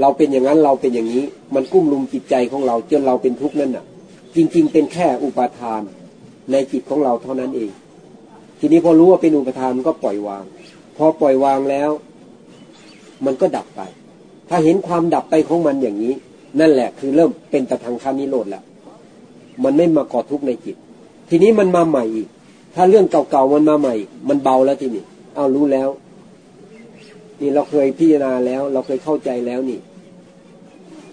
เราเป็นอย่างนั้นเราเป็นอย่างนี้ มันกุ้มลุมจิตใจของเราจนเราเป็นทุกข์นั่นน่ะ จริง ๆ เป็นแค่อุปทานในจิตของเราเท่านั้นเอง ทีนี้พอรู้ว่าเป็นอุปทานมันก็ปล่อยวาง พอปล่อยวางแล้ว มันก็ดับไป ถ้าเห็นความดับไปของมันอย่างนี้ นั่นแหละคือเริ่มเป็นตะทางคานิโรธแล้วมันไม่มาก่อทุกข์ในจิต ทีนี้มันมาใหม่อีก ถ้าเรื่องเก่าๆมันมาใหม่ มันเบาแล้วทีนี้เอารู้แล้ว นี่เราเคยพิจารณาแล้ว เราเคยเข้าใจแล้วนี่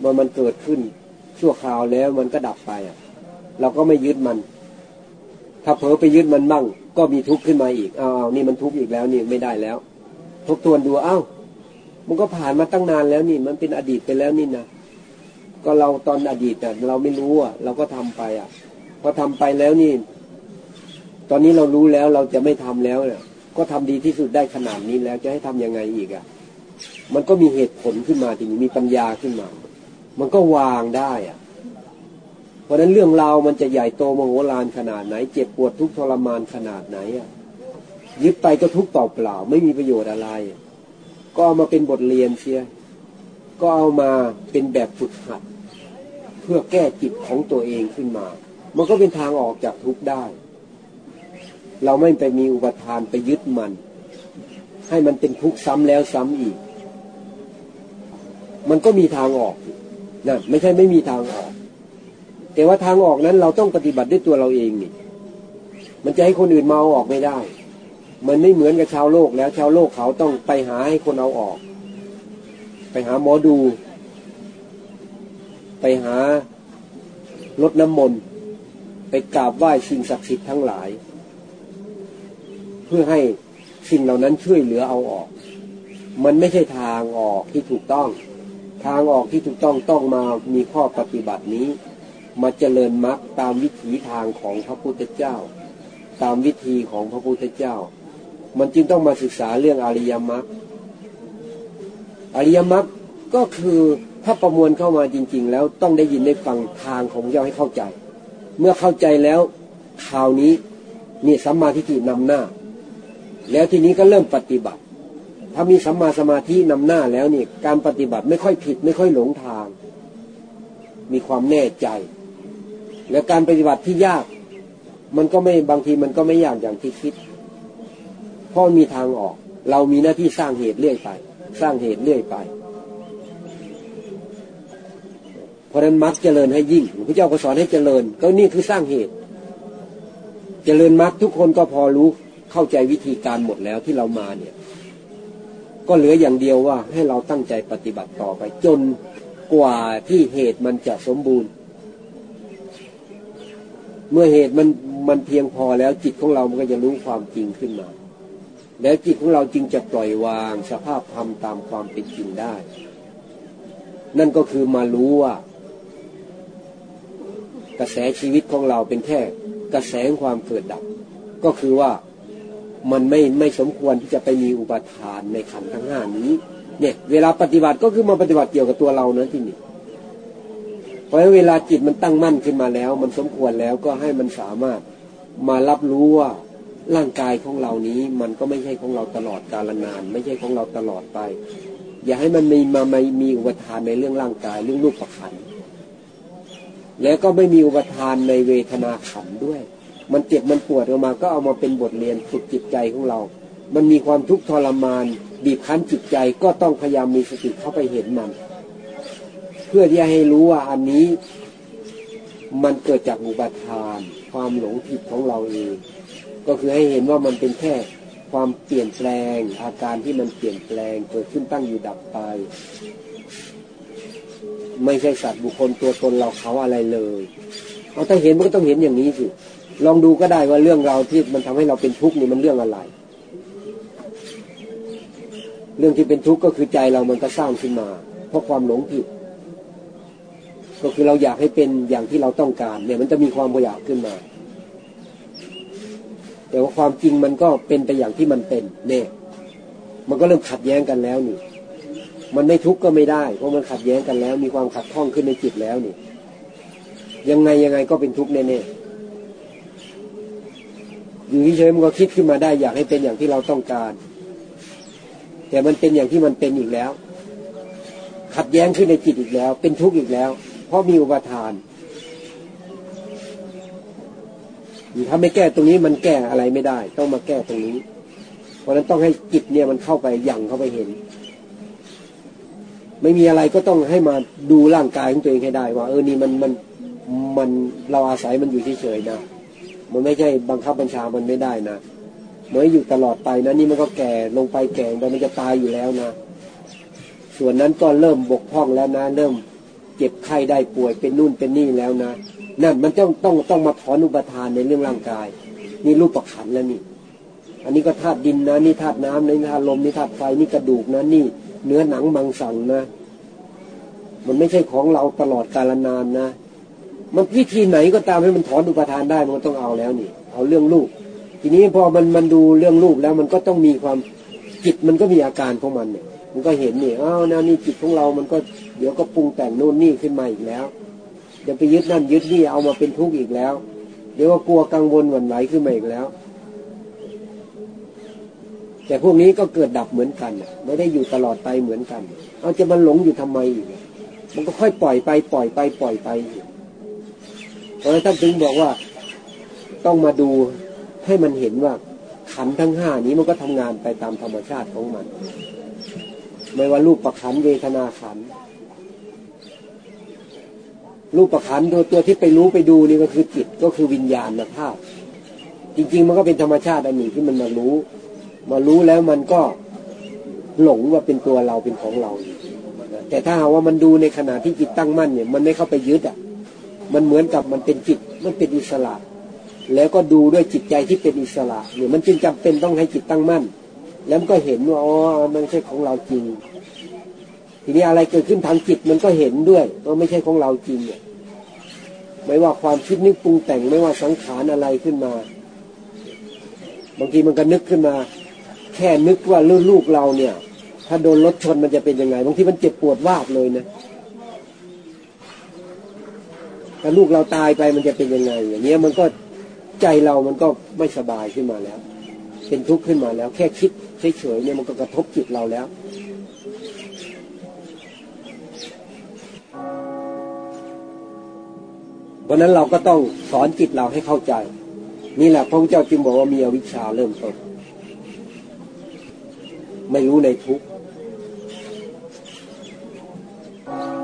มันมันเกิดขึ้นชั่วคราวแล้วมันก็ดับไปอะ เราก็ไม่ยึดมัน ถ้าเผลอไปยึดมันบ้าง ก็มีทุกข์ขึ้นมาอีกเอาเอานี่มันทุกข์อีกแล้วนี่ไม่ได้แล้ว ทบทวนดูเอ้ามันก็ผ่านมาตั้งนานแล้วนี่ มันเป็นอดีตไปแล้วนี่นะ ก็เราตอนอดีตอะเราไม่รู้อะเราก็ทำไปอะพอทำไปแล้วนี่ ตอนนี้เรารู้แล้วเราจะไม่ทำแล้วเนี่ยก็ทำดีที่สุดได้ขนาดนี้แล้วจะให้ทํำยังไงอีกอะ มันก็มีเหตุผลขึ้นมาทีนี้มีปัญญาขึ้นมา มันก็วางได้อะเพราะนั้นเรื่องราวมันจะใหญ่โตมโหฬารขนาดไหน เจ็บปวดทุกทรมานขนาดไหนอะยึดไปก็ทุกเปล่าเปล่า ไม่มีประโยชน์อะไร ก็เอามาเป็นบทเรียนเชียก็เอามาเป็นแบบฝึกหัด เพื่อแก้จิตของตัวเองขึ้นมา มันก็เป็นทางออกจากทุกข์ได้ เราไม่ไปมีอุปทานไปยึดมัน ให้มันเป็นทุกข์ซ้ำแล้วซ้ำอีก มันก็มีทางออกนะไม่ใช่ไม่มีทางออก แต่ว่าทางออกนั้นเราต้องปฏิบัติด้วยตัวเราเองนี่ มันจะให้คนอื่นมาเอาออกไม่ได้ มันไม่เหมือนกับชาวโลกแล้วชาวโลกเขาต้องไปหาให้คนเอาออก ไปหาหมอดู ไปหารดน้ำมนต์ ไปกราบไหว้สิ่งศักดิ์สิทธิ์ทั้งหลาย เพื่อให้สิ่งเหล่านั้นช่วยเหลือเอาออก มันไม่ใช่ทางออกที่ถูกต้อง ทางออกที่ถูกต้องต้องมามีข้อปฏิบัตินี้มาเจริญมรรคตามวิถีทางของพระพุทธเจ้า ตามวิธีของพระพุทธเจ้า มันจึงต้องมาศึกษาเรื่องอริยมรรคอริยมรรคก็คือ ถ้าประมวลเข้ามาจริง ๆ แล้วต้องได้ยินได้ฟังทางของเจ้าให้เข้าใจ เมื่อเข้าใจแล้วคราวนี้นี่สัมมาทิฏฐินำหน้า แล้วทีนี้ก็เริ่มปฏิบัติ ถ้ามีสัมมาสมาธินำหน้าแล้วนี่การปฏิบัติไม่ค่อยผิด ไม่ค่อยหลงทาง มีความแน่ใจ และการปฏิบัติที่ยาก มันก็ไม่บางทีมันก็ไม่ยากอย่างที่คิดเพราะมีทางออก เรามีหน้าที่สร้างเหตุเรื่อยไป สร้างเหตุเรื่อยไป ราะนั้นมักเจริญให้ยิ่งพระเจ้าก็สอนให้เจริญ ก็นี่คือสร้างเหตุ เจริญมรรคทุกคนก็พอรู้เข้าใจวิธีการหมดแล้วที่เรามาเนี่ย ก็เหลืออย่างเดียวว่าให้เราตั้งใจปฏิบัติต่อไป จนกว่าที่เหตุมันจะสมบูรณ์ เมื่อเหตุมันมันเพียงพอแล้วจิตของเรามันก็จะรู้ความจริงขึ้นมา แล้วจิตของเราจึงจะปล่อยวางสภาพธรรมตามความเป็นจริงได้ นั่นก็คือมารู้ว่า กระแสชีวิตของเราเป็นแค่กระแสความเกิดดับ ก็คือว่ามันไม่ไม่สมควรที่จะไปมีอุปทานในขันทั้งห้านี้ เนี่ย เวลาปฏิบัติก็คือมาปฏิบัติเกี่ยวกับตัวเรานะที่นี่เพราะเวลาจิตมันตั้งมั่นขึ้นมาแล้ว มันสมควรแล้วก็ให้มันสามารถมารับรู้ว่าร่างกายของเรานี้ มันก็ไม่ใช่ของเราตลอดกาลนาน ไม่ใช่ของเราตลอดไป อย่าให้มันมีมาไม่มีอุปทานในเรื่องร่างกายเรื่องรูปประคัน แล้วก็ไม่มีอุปทานในเวทนาขันด้วย มันเจ็บมันปวดออกมาก็เอามาเป็นบทเรียนฝึกจิตใจของเรา มันมีความทุกข์ทรมาน บีบคั้นจิตใจก็ต้องพยายามมีสติเข้าไปเห็นมัน เพื่อที่จะให้รู้ว่าอันนี้ มันเกิดจากอุปทาน ความหลงผิดของเราเอง ก็คือให้เห็นว่ามันเป็นแค่ความเปลี่ยนแปลง อาการที่มันเปลี่ยนแปลงเกิดขึ้นตั้งอยู่ดับไป ไม่ใช่สัตว์บุคคลตัวตนเราเขาอะไรเลยเอาถ้าเห็นมันก็ต้องเห็นอย่างนี้สิลองดูก็ได้ว่าเรื่องเราที่มันทำให้เราเป็นทุกข์นี่มันเรื่องอะไร เรื่องที่เป็นทุกข์ก็คือใจเรามันก็สร้างขึ้นมา เพราะความหลงผิด ก็คือเราอยากให้เป็นอย่างที่เราต้องการเนี่ยมันจะมีความอยากขึ้นมา แต่ว่าความจริงมันก็เป็นไปอย่างที่มันเป็นเนี่ยมันก็เริ่มขัดแย้งกันแล้วนี่ มันไม่ทุกข์ก็ไม่ได้ เพราะมันขัดแย้งกันแล้ว มีความขัดข้องขึ้นในจิตแล้วนี่ ยังไงยังไงก็เป็นทุกข์แน่ๆอยู่เฉยมันก็คิดขึ้นมาได้อยากให้เป็นอย่างที่เราต้องการ แต่มันเป็นอย่างที่มันเป็นอีกแล้ว ขัดแย้งขึ้นในจิตอีกแล้ว เป็นทุกข์อีกแล้ว เพราะมีอุปทานถ้าไม่แก้ตรงนี้มันแก้อะไรไม่ได้ ต้องมาแก้ตรงนี้ เพราะฉะนั้นต้องให้จิตเนี่ยมันเข้าไปยั่งเข้าไปเห็น ไม่มีอะไรก็ต้องให้มาดูร่างกายของตัวเองให้ได้ว่าเออนี่มันมันมันเราอาศัยมันอยู่เฉยๆนะมันไม่ใช่บังคับบัญชามันไม่ได้นะเมื่ออยู่ตลอดไปนะนี่มันก็แก่ลงไปแก่ไปมันจะตายอยู่แล้วนะส่วนนั้นก็เริ่มบกพร่องแล้วนะ เริ่มเจ็บไข้ได้ป่วยเป็นนู่นเป็นนี่แล้วนะนั่นมันต้องต้องต้องมาถอนอุปทานในเรื่องร่างกาย นี่รูปประขันแล้วนี่ อันนี้ก็ธาตุดินนะ นี่ธาตุน้ำนี่ธาตุลมนี่ธาตุไฟนี่กระดูกนะนี่เนื้อหนังมังสังนะ มันไม่ใช่ของเราตลอดกาลนานนะ มันวิธีไหนก็ตามให้มันถอนอุปทานได้มันต้องเอาแล้วนี่ เอาเรื่องลูก ทีนี้พอมันมันดูเรื่องลูกแล้วมันก็ต้องมีความจิตมันก็มีอาการของมันเนี่ยมันก็เห็นนี่อ้าวนวนี้จิตของเรา มันก็เดี๋ยวก็ปรุงแต่งโน่นนี่ขึ้นมาอีกแล้วเดี๋ยวไปยึดนั่นยึดนี่เอามาเป็นทุกข์อีกแล้ว เดี๋ยวก็กลัวกังวลหวั่นไหวขึ้นมาอีกแล้ว แต่พวกนี้ก็เกิดดับเหมือนกัน ไม่ได้อยู่ตลอดไปเหมือนกัน เอาจะมันหลงอยู่ทำไมอีก มันก็ค่อยปล่อยไป ปล่อยไป ปล่อยไปเพราะฉะนั้นท่านจึงบอกว่าต้องมาดูให้มันเห็นว่าขันทั้งห้านี้มันก็ทำงานไปตามธรรมชาติของมัน ไม่ว่ารูปประขันเวทนาขันรูปประขันตัวตัวที่ไปรู้ไปดูนี่ก็คือจิตก็คือวิญญาณนะภาพ จริง ๆ มันก็เป็นธรรมชาติอันหนึ่งที่มันมารู้ มารู้แล้วมันก็หลงว่าเป็นตัวเราเป็นของเรา แต่ถ้าหาว่ามันดูในขณะที่จิตตั้งมั่นเนี่ยมันไม่เข้าไปยึดอะมันเหมือนกับมันเป็นจิตมันเป็นอิสระ แล้วก็ดูด้วยจิตใจที่เป็นอิสระเนี่ยมันจึงจำเป็นต้องให้จิตตั้งมั่น แล้วมันก็เห็นว่าอ๋อมันไม่ใช่ของเราจริง ทีนี้อะไรเกิดขึ้นทางจิตมันก็เห็นด้วยว่าไม่ใช่ของเราจริงเนี่ยไม่ว่าความคิดนึกปรุงแต่งไม่ว่าสังขารอะไรขึ้นมา บางทีมันก็นึกขึ้นมา แค่นึกว่าลูกเราเนี่ย ถ้าโดนรถชนมันจะเป็นยังไงบางทีมันเจ็บปวดวาบเลยนะถ้าลูกเราตายไปมันจะเป็นยังไง อย่างเงี้ยมันก็ใจเรามันก็ไม่สบายขึ้นมาแล้ว เป็นทุกข์ขึ้นมาแล้ว แค่คิดเฉยๆเนี่ยมันก็กระทบจิตเราแล้วเพราะนั้นเราก็ต้องสอนจิตเราให้เข้าใจ นี่แหละพระพุทธเจ้าจึงบอกว่ามีอวิชชาเริ่มต้นไม่รู้ในทุกข์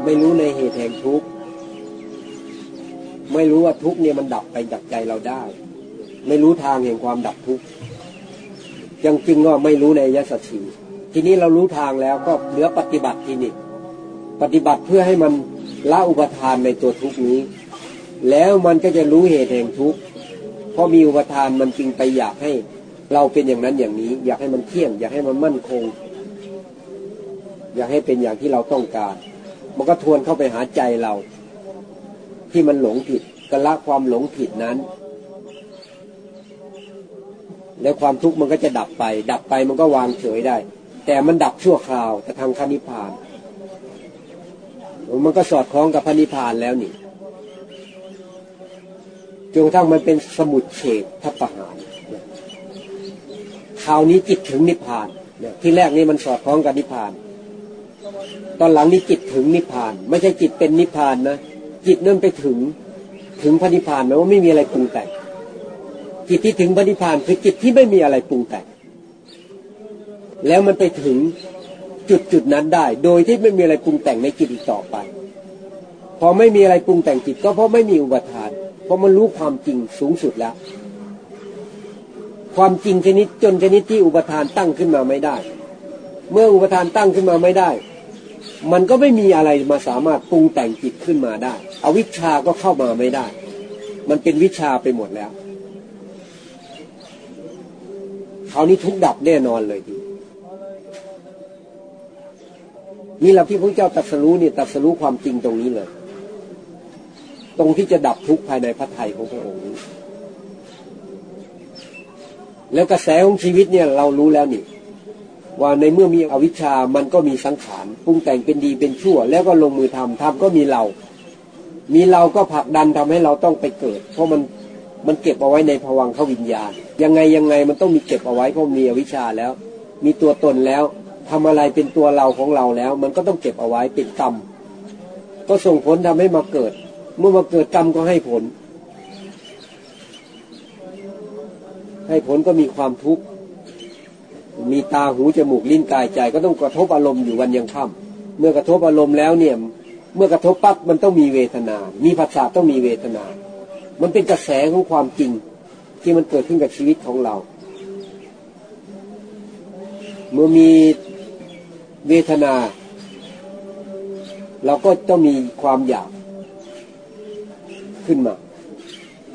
ไม่รู้ในเหตุแห่งทุกข์ไม่รู้ว่าทุกข์เนี่ยมันดับไปจากใจเราได้ ไม่รู้ทางแห่งความดับทุกข์ยังจริงก็ไม่รู้ในยสัตสีทีนี้เรารู้ทางแล้วก็เหลือปฏิบัติทีนี้ปฏิบัติเพื่อให้มันละอุปทานในตัวทุกนี้ แล้วมันก็จะรู้เหตุแห่งทุกข์เพราะมีอุปทานมันจึงไปอยากให้ เราเป็นอย่างนั้นอย่างนี้ อยากให้มันเที่ยง อยากให้มันมั่นคง อยากให้เป็นอย่างที่เราต้องการ มันก็ทวนเข้าไปหาใจเรา ที่มันหลงผิดก็ละความหลงผิดนั้น แล้วความทุกข์มันก็จะดับไป ดับไปมันก็วางเฉยได้ แต่มันดับชั่วคราวแต่ทางคณิพานมันก็สอดคล้องกับพระนิพพานแล้วนี่จนทั่งมันเป็นสมุดเฉดทัประหารคราวนี้จิตถึงนิพพานเนี่ยที่แรกนี่มันสอดคล้องกับนิพพาน ตอนหลังนี้จิตถึงนิพพาน ไม่ใช่จิตเป็นนิพพานนะจิตนั่นไปถึงถึงพระนิพพานแม้ว่าไม่มีอะไรปรุงแต่งจิตที่ถึงพระนิพพานคือจิตที่ไม่มีอะไรปรุงแต่งแล้วมันไปถึงจุดจุดนั้นได้ โดยที่ไม่มีอะไรปรุงแต่งในจิตอีกต่อไป พอไม่มีอะไรปรุงแต่งจิตก็เพราะไม่มีอุปทาน เพราะมันรู้ความจริงสูงสุดแล้ว ความจริงชนิดจนชนิดที่อุปทานตั้งขึ้นมาไม่ได้ เมื่ออุปทานตั้งขึ้นมาไม่ได้ มันก็ไม่มีอะไรมาสามารถปรุงแต่งจิตขึ้นมาได้ อวิชชาก็เข้ามาไม่ได้ มันเป็นวิชาไปหมดแล้วคราวนี้ทุกดับแน่นอนเลยทีนี่แหละที่พระเจ้าตรัสรู้เนี่ยตรัสรู้ความจริงตรงนี้เลย ตรงที่จะดับทุกข์ภายในพระทัยของพระองค์นี้แล้วกระแสของชีวิตเนี่ยเรารู้แล้วนี่ ว่าในเมื่อมีอวิชชามันก็มีสังขารปรุงแต่งเป็นดีเป็นชั่ว แล้วก็ลงมือทำทำก็มีเรา มีเราก็ผลักดันทำให้เราต้องไปเกิด เพราะมันมันเก็บเอาไว้ในภวังเขาวิญญาณ ยังไงยังไงมันต้องมีเก็บเอาไว้เพราะมีอวิชชาแล้ว มีตัวตนแล้วทำอะไรเป็นตัวเราของเราแล้ว มันก็ต้องเก็บเอาไว้เป็นกรรมก็ส่งผลทำให้มาเกิด เมื่อมาเกิดกรรมก็ให้ผล ให้ผลก็มีความทุกข์ มีตาหูจมูกลิ้นกายใจ ก็ต้องกระทบอารมณ์อยู่วันยังค่ำเมื่อกระทบอารมณ์แล้วเนี่ยเมื่อกระทบปั๊บมันต้องมีเวทนา มีภาษาต้องมีเวทนา มันเป็นกระแสของความจริงที่มันเกิดขึ้นกับชีวิตของเรา เมื่อมีเวทนา เราก็ต้องมีความอยากขึ้นมา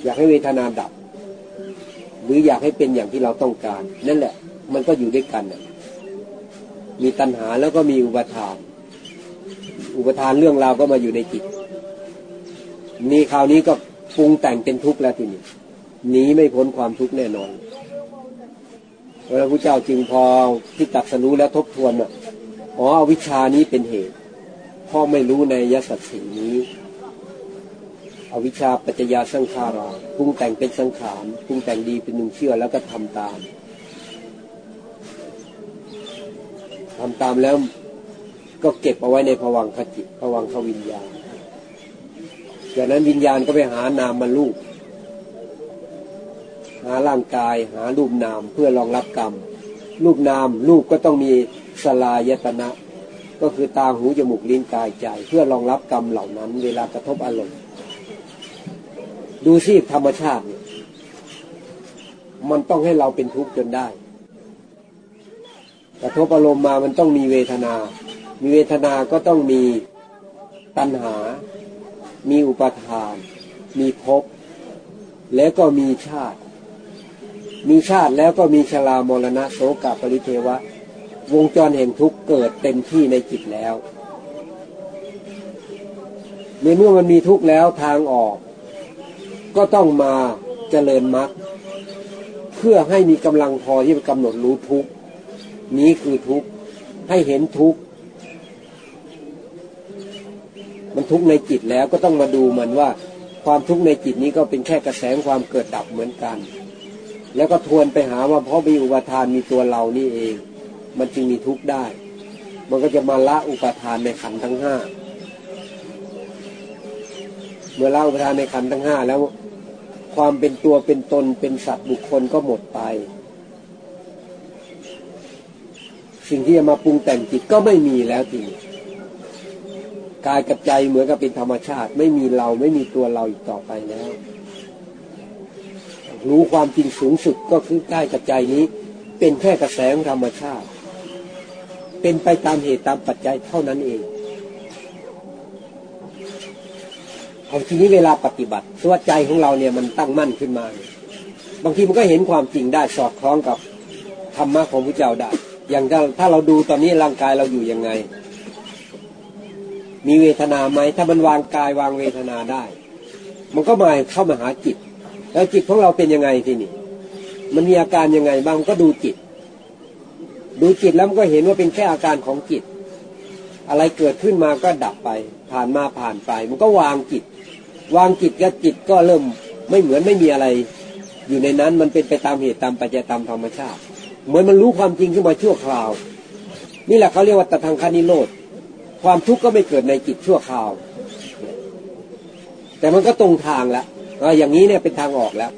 อยากให้เวทนาดับ หรืออยากให้เป็นอย่างที่เราต้องการ นั่นแหละ มันก็อยู่ด้วยกันมีตัณหาแล้วก็มีอุปทาน อุปทานเรื่องราวก็มาอยู่ในจิต นี่คราวนี้ก็ปรุงแต่งเป็นทุกข์แล้วทีนี้หนีไม่พ้นความทุกข์แน่นอนพระพุทธเจ้าจึงพอที่ตัดสรู้แล้วทบทวนอ๋อวิชานี้เป็นเหตุพ่อไม่รู้ในยสัตสีนี้ อวิชาปัจจยาสังขาราปรุงแต่งเป็นสังขารปรุงแต่งดีเป็นหนึ่งเชื่อแล้วก็ทำตาม ทำตามแล้วก็เก็บเอาไว้ในภวังคจิตภวังขวิญญาณจากนั้นวิญญาณก็ไปหานามมาลูกหาร่างกายหารูปนามเพื่อรองรับกรรม รูปนามรูปก็ต้องมีสลายตนะ ก็คือตาหูจมูกลิ้นกายใจ เพื่อรองรับกรรมเหล่านั้น เวลากระทบอารมณ์ดูสิธรรมชาติเนี่ยมันต้องให้เราเป็นทุกข์จนได้ กระทบอารมณ์มามันต้องมีเวทนา มีเวทนาก็ต้องมีตัณหา มีอุปทาน มีภพ แล้วก็มีชาติ มีชาติแล้วก็มีชรามรณะโสกปริเทวะ วงจรแห่งทุกเกิดเต็มที่ในจิตแล้วในเมื่อมันมีทุกข์แล้วทางออก ก็ต้องมาเจริญมรรคเพื่อให้มีกำลังพอที่จะกำหนดรู้ทุกข์ นี้คือทุกข์ให้เห็นทุกข์มันทุกข์ในจิตแล้วก็ต้องมาดูมันว่า ความทุกข์ในจิตนี้ก็เป็นแค่กระแสความเกิดดับเหมือนกัน แล้วก็ทวนไปหาว่าเพราะมีอุปทานมีตัวเรานี่เอง มันจึงมีทุกข์ได้ มันก็จะมาละอุปทานในขันทั้งห้าเมื่อละอุปทานในขันทั้งห้าแล้วความเป็นตัวเป็นตนเป็นสัตว์บุคคลก็หมดไป สิ่งที่จะมาปรุงแต่งจิตก็ไม่มีแล้วจริงกายกับใจเหมือนกับเป็นธรรมชาติ ไม่มีเราไม่มีตัวเราอีกต่อไปแล้ว รู้ความจริงสูงสุดก็คือกายกับใจนี้ เป็นแค่กระแสธรรมชาติ เป็นไปตามเหตุตามปัจจัยเท่านั้นเองเอาทีนี้เวลาปฏิบัติตัวใจของเราเนี่ยมันตั้งมั่นขึ้นมา บางทีมันก็เห็นความจริงได้สอดคล้องกับธรรมะของพระเจ้าได้ อย่างถ้าเราดูตอนนี้ร่างกายเราอยู่ยังไง มีเวทนาไหมถ้ามันวางกายวางเวทนาได้ มันก็มาเข้ามาหาจิต แล้วจิตของเราเป็นยังไงทีนี้มันมีอาการยังไงบ้างก็ดูจิต ดูจิตแล้วมันก็เห็นว่าเป็นแค่อาการของจิต อะไรเกิดขึ้นมาก็ดับไป ผ่านมาผ่านไป มันก็วางจิต วางจิตกับจิตก็เริ่มไม่เหมือนไม่มีอะไร อยู่ในนั้นมันเป็นไปตามเหตุตามปัจจัยตามธรรมชาติ เหมือนมันรู้ความจริงขึ้นมาชั่วคราว นี่แหละเขาเรียกว่าตทางคานิโรธความทุกข์ก็ไม่เกิดในจิตชั่วคราว แต่มันก็ตรงทางแล้วอย่างนี้เนี่ยเป็นทางออกแล้ว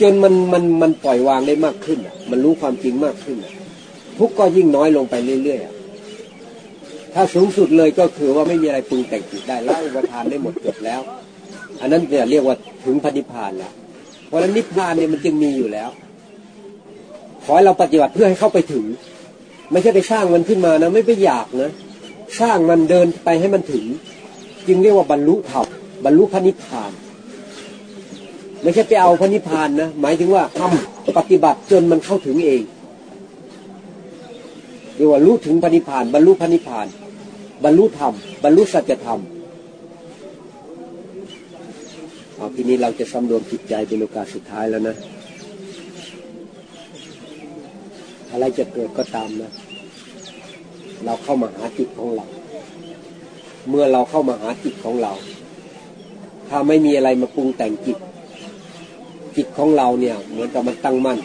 จนมันมันมันปล่อยวางได้มากขึ้น มันรู้ความจริงมากขึ้น ทุกข์ก็ยิ่งน้อยลงไปเรื่อยๆถ้าสูงสุดเลยก็คือว่าไม่มีอะไรปรุงแต่งจิตได้ละอุปทานได้หมดจบแล้ว อันนั้นเนี่ยเรียกว่าถึงพันิพานแล้วเพราะฉะนั้นนิพพานเนี่ยมันจึงมีอยู่แล้ว ขอให้เราปฏิบัติเพื่อให้เข้าไปถึง ไม่ใช่ไปสร้างมันขึ้นมานะไม่ไปอยากนะสร้างมันเดินไปให้มันถึง จึงเรียกว่าบรรลุธรรมบรรลุพระนิพพาน ไม่ใช่ไปเอาพระนิพพานนะหมายถึงว่าทำปฏิบัติจนมันเข้าถึงเองเรียกว่ารู้ถึงพระนิพพานบรรลุพระนิพพาน บรรลุธรรมบรรลุสัจธรรมเอาทีนี้เราจะสำรวมจิตใจเป็นโอกาสสุดท้ายแล้วนะ อะไรจะเกิดก็ตามนะเราเข้ามาหาจิตของเรา เมื่อเราเข้ามาหาจิตของเรา ถ้าไม่มีอะไรมาปรุงแต่งจิต จิตของเราเนี่ย เหมือนกับมันตั้งมั่น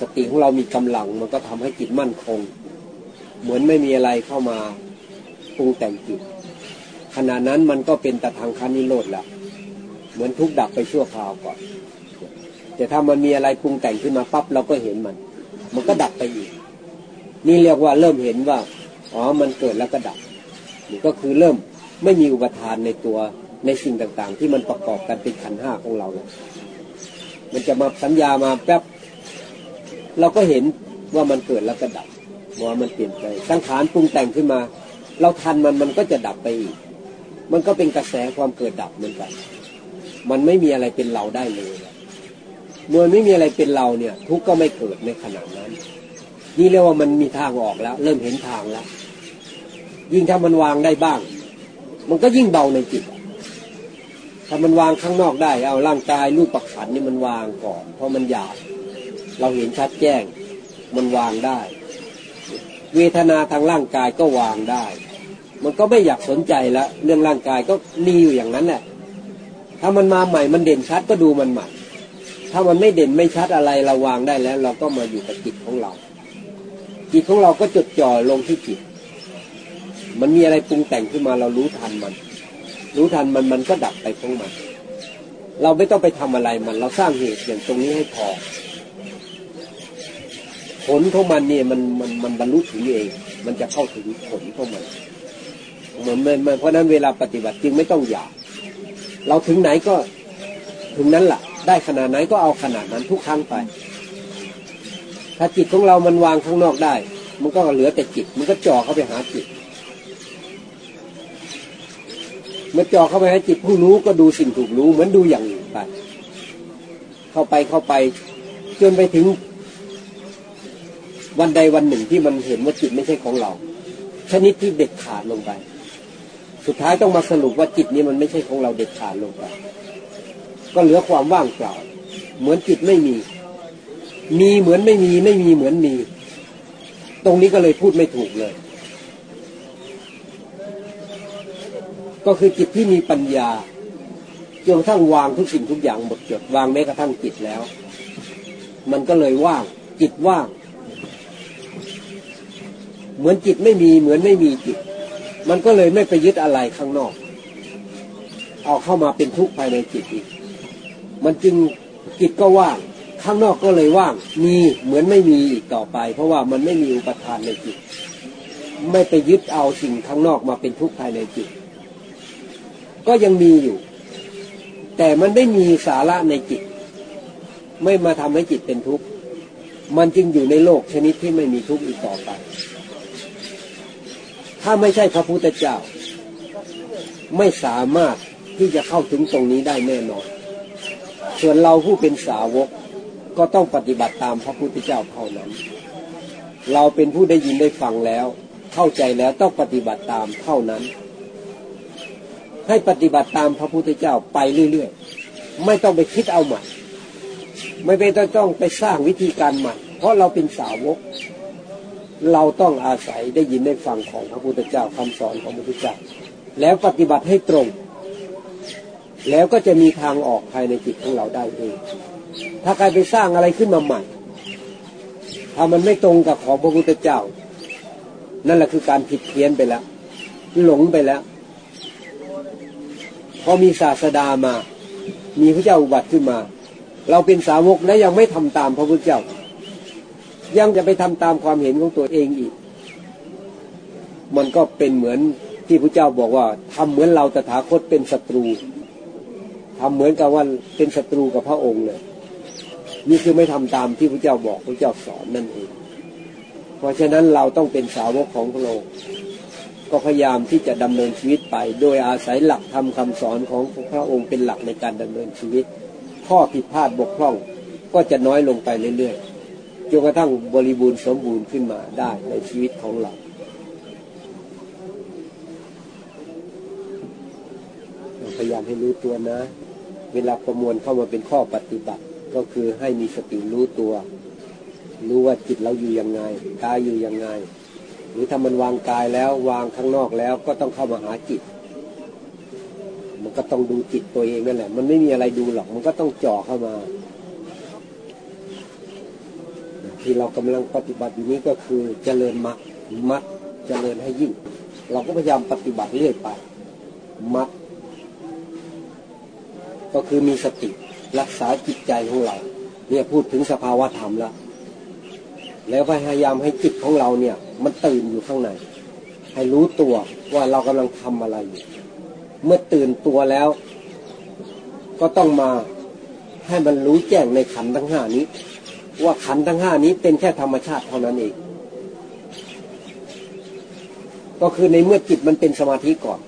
สติของเรามีกำลัง มันก็ทำให้จิตมั่นคง เหมือนไม่มีอะไรเข้ามาปรุงแต่งจิตขณะนั้นมันก็เป็นตะทางคันิโรธแล้วเหมือนทุกดับไปชั่วคราวก่อน แต่ถ้ามันมีอะไรปรุงแต่งขึ้นมาปั๊บเราก็เห็นมัน มันก็ดับไปอีก นี่เรียกว่าเริ่มเห็นว่า อ๋อ มันเกิดแล้วก็ดับนี่ก็คือเริ่มไม่มีอุปทานในตัวในสิ่งต่างๆ ที่มันประกอบกันเป็นขันห้าของเราแล้วมันจะมาสัญญามาแป๊บ เราก็เห็นว่ามันเกิดแล้วก็ดับว่ามันเปลี่ยนไปสังขารปรุงแต่งขึ้นมา เราทันมันมันก็จะดับไปอีก มันก็เป็นกระแสความเกิดดับเหมือนกัน มันไม่มีอะไรเป็นเราได้เลย เมื่อไม่มีอะไรเป็นเราเนี่ย ทุกก็ไม่เกิดในขณะนั้น นี่เรียกว่ามันมีทางออกแล้ว เริ่มเห็นทางแล้ว ยิ่งถ้ามันวางได้บ้าง มันก็ยิ่งเบาในจิต ถ้ามันวางข้างนอกได้ เอาร่างกายรูปปักขันนี่มันวางก่อน เพราะมันหยาบเราเห็นชัดแจ้ง มันวางได้ เวทนาทางร่างกายก็วางได้ มันก็ไม่อยากสนใจล้วเรื่องร่างกายก็มีอยู่อย่างนั้นแหละถ้ามันมาใหม่มันเด่นชัดก็ดูมันใหม่ ถ้ามันไม่เด่นไม่ชัดอะไรเราวางได้แล้ว เราก็มาอยู่กับจิตของเรา จิตของเราก็จดจ่อลงที่จิต มันมีอะไรปรุงแต่งขึ้นมาเรารู้ทันมัน รู้ทันมันมันก็ดับไปของมัน เราไม่ต้องไปทำอะไรมัน เราสร้างเหตุอย่างตรงนี้ให้พอผลของมันเนี่ยมันมันมันบรรลุถึงเอง มันจะเข้าถึงผลของมันเหมือนมันเพราะนั้นเวลาปฏิบัติจึงไม่ต้องอยาก เราถึงไหนก็ถึงนั้นแหละ ได้ขนาดไหนก็เอาขนาดนั้นทุกครั้งไป ถ้าจิตของเรามันวางข้างนอกได้ มันก็เหลือแต่จิต มันก็จ่อเข้าไปหาจิต เมื่อจ่อเข้าไปหาจิตผู้รู้ก็ดูสิ่งถูกรู้เหมือนดูอย่างอื่นไป เข้าไปเข้าไป จนไปถึง วันใดวันหนึ่งที่มันเห็นว่าจิตไม่ใช่ของเรา ชนิดที่เด็ดขาดลงไป สุดท้ายต้องมาสรุปว่าจิตนี้มันไม่ใช่ของเราเด็ดขาดลงไป ก็เหลือความว่างเปล่า เหมือนจิตไม่มี มีเหมือนไม่มีไม่มีเหมือนมี ตรงนี้ก็เลยพูดไม่ถูกเลย ก็คือจิตที่มีปัญญาจนกระทั่งวางทุกสิ่งทุกอย่างหมดจดวางแม้กระทั่งจิตแล้ว มันก็เลยว่าง จิตว่าง เหมือนจิตไม่มีเหมือนไม่มีจิต มันก็เลยไม่ไปยึดอะไรข้างนอก เอาเข้ามาเป็นทุกข์ภายในจิตอีก มันจึงจิตก็ว่าง ข้างนอกก็เลยว่าง มีเหมือนไม่มีอีกต่อไป เพราะว่ามันไม่มีอุปทานในจิต ไม่ไปยึดเอาสิ่งข้างนอกมาเป็นทุกข์ภายในจิต ก็ยังมีอยู่ แต่มันไม่มีสาระในจิต ไม่มาทำให้จิตเป็นทุกข์ มันจึงอยู่ในโลกชนิดที่ไม่มีทุกข์อีกต่อไป ถ้าไม่ใช่พระพุทธเจ้า ไม่สามารถที่จะเข้าถึงตรงนี้ได้แน่นอน ส่วนเราผู้เป็นสาวกก็ต้องปฏิบัติตามพระพุทธเจ้าเท่านั้น เราเป็นผู้ได้ยินได้ฟังแล้ว เข้าใจแล้วต้องปฏิบัติตามเท่านั้น ให้ปฏิบัติตามพระพุทธเจ้าไปเรื่อยๆ ไม่ต้องไปคิดเอาใหม่ ไม่ไปต้องไปสร้างวิธีการใหม่ เพราะเราเป็นสาวก เราต้องอาศัยได้ยินได้ฟังของพระพุทธเจ้าคำสอนของพระพุทธเจ้า แล้วปฏิบัติให้ตรง แล้วก็จะมีทางออกภายในจิตของเราได้เอง ถ้าใครไปสร้างอะไรขึ้นมาใหม่ ถ้ามันไม่ตรงกับของพระพุทธเจ้า นั่นแหละคือการผิดเพี้ยนไปแล้ว หลงไปแล้ว พอมีศาสดามา มีพระเจ้าอุบัติขึ้นมา เราเป็นสาวกและยังไม่ทำตามพระพุทธเจ้า ยังจะไปทำตามความเห็นของตัวเองอีก มันก็เป็นเหมือนที่พระเจ้าบอกว่าทำเหมือนเราตถาคตเป็นศัตรู ทำเหมือนกับว่าเป็นศัตรูกับพระองค์เลยนี่คือไม่ทำตามที่พระเจ้าบอกพระเจ้าสอนนั่นเอง เพราะฉะนั้นเราต้องเป็นสาวกของพระองค์ก็พยายามที่จะดำเนินชีวิตไป โดยอาศัยหลักธรรมคาสอนของพระองค์เป็นหลักในการดำเนินชีวิต ข้อผิดพลาดบกพร่องก็จะน้อยลงไปเรื่อยๆจนกระทั่งบริบูรณ์สมบูรณ์ขึ้นมาได้ในชีวิตของเราพยายามให้รู้ตัวนะ เวลาประมวลเข้ามาเป็นข้อปฏิบัติก็คือให้มีสติรู้ตัว รู้ว่าจิตเราอยู่ยังไงกายอยู่ยังไง หรือถ้ามันวางกายแล้ววางข้างนอกแล้วก็ต้องเข้ามาหาจิต มันก็ต้องดูจิตตัวเองนั่นแหละ มันไม่มีอะไรดูหรอกมันก็ต้องจ่อเข้ามาที่เรากำลังปฏิบัติอยู่นี้ก็คือเจริญมรรคมรรคเจริญให้ยิ่ง เราก็พยายามปฏิบัติเรื่อยไปมรรค ก็คือมีสติรักษาจิตใจของเรา เนี่ยพูดถึงสภาวะธรรมแล้วแล้วพยายามให้จิตของเราเนี่ย มันตื่นอยู่ข้างใน ให้รู้ตัวว่าเรากำลังทำอะไรอยู่เมื่อตื่นตัวแล้ว ก็ต้องมาให้มันรู้แจ้งในขันทั้งห้านี้ ว่าขันทั้งห้านี้เป็นแค่ธรรมชาติเท่านั้นเอง ก็คือในเมื่อจิตมันเป็นสมาธิก่อน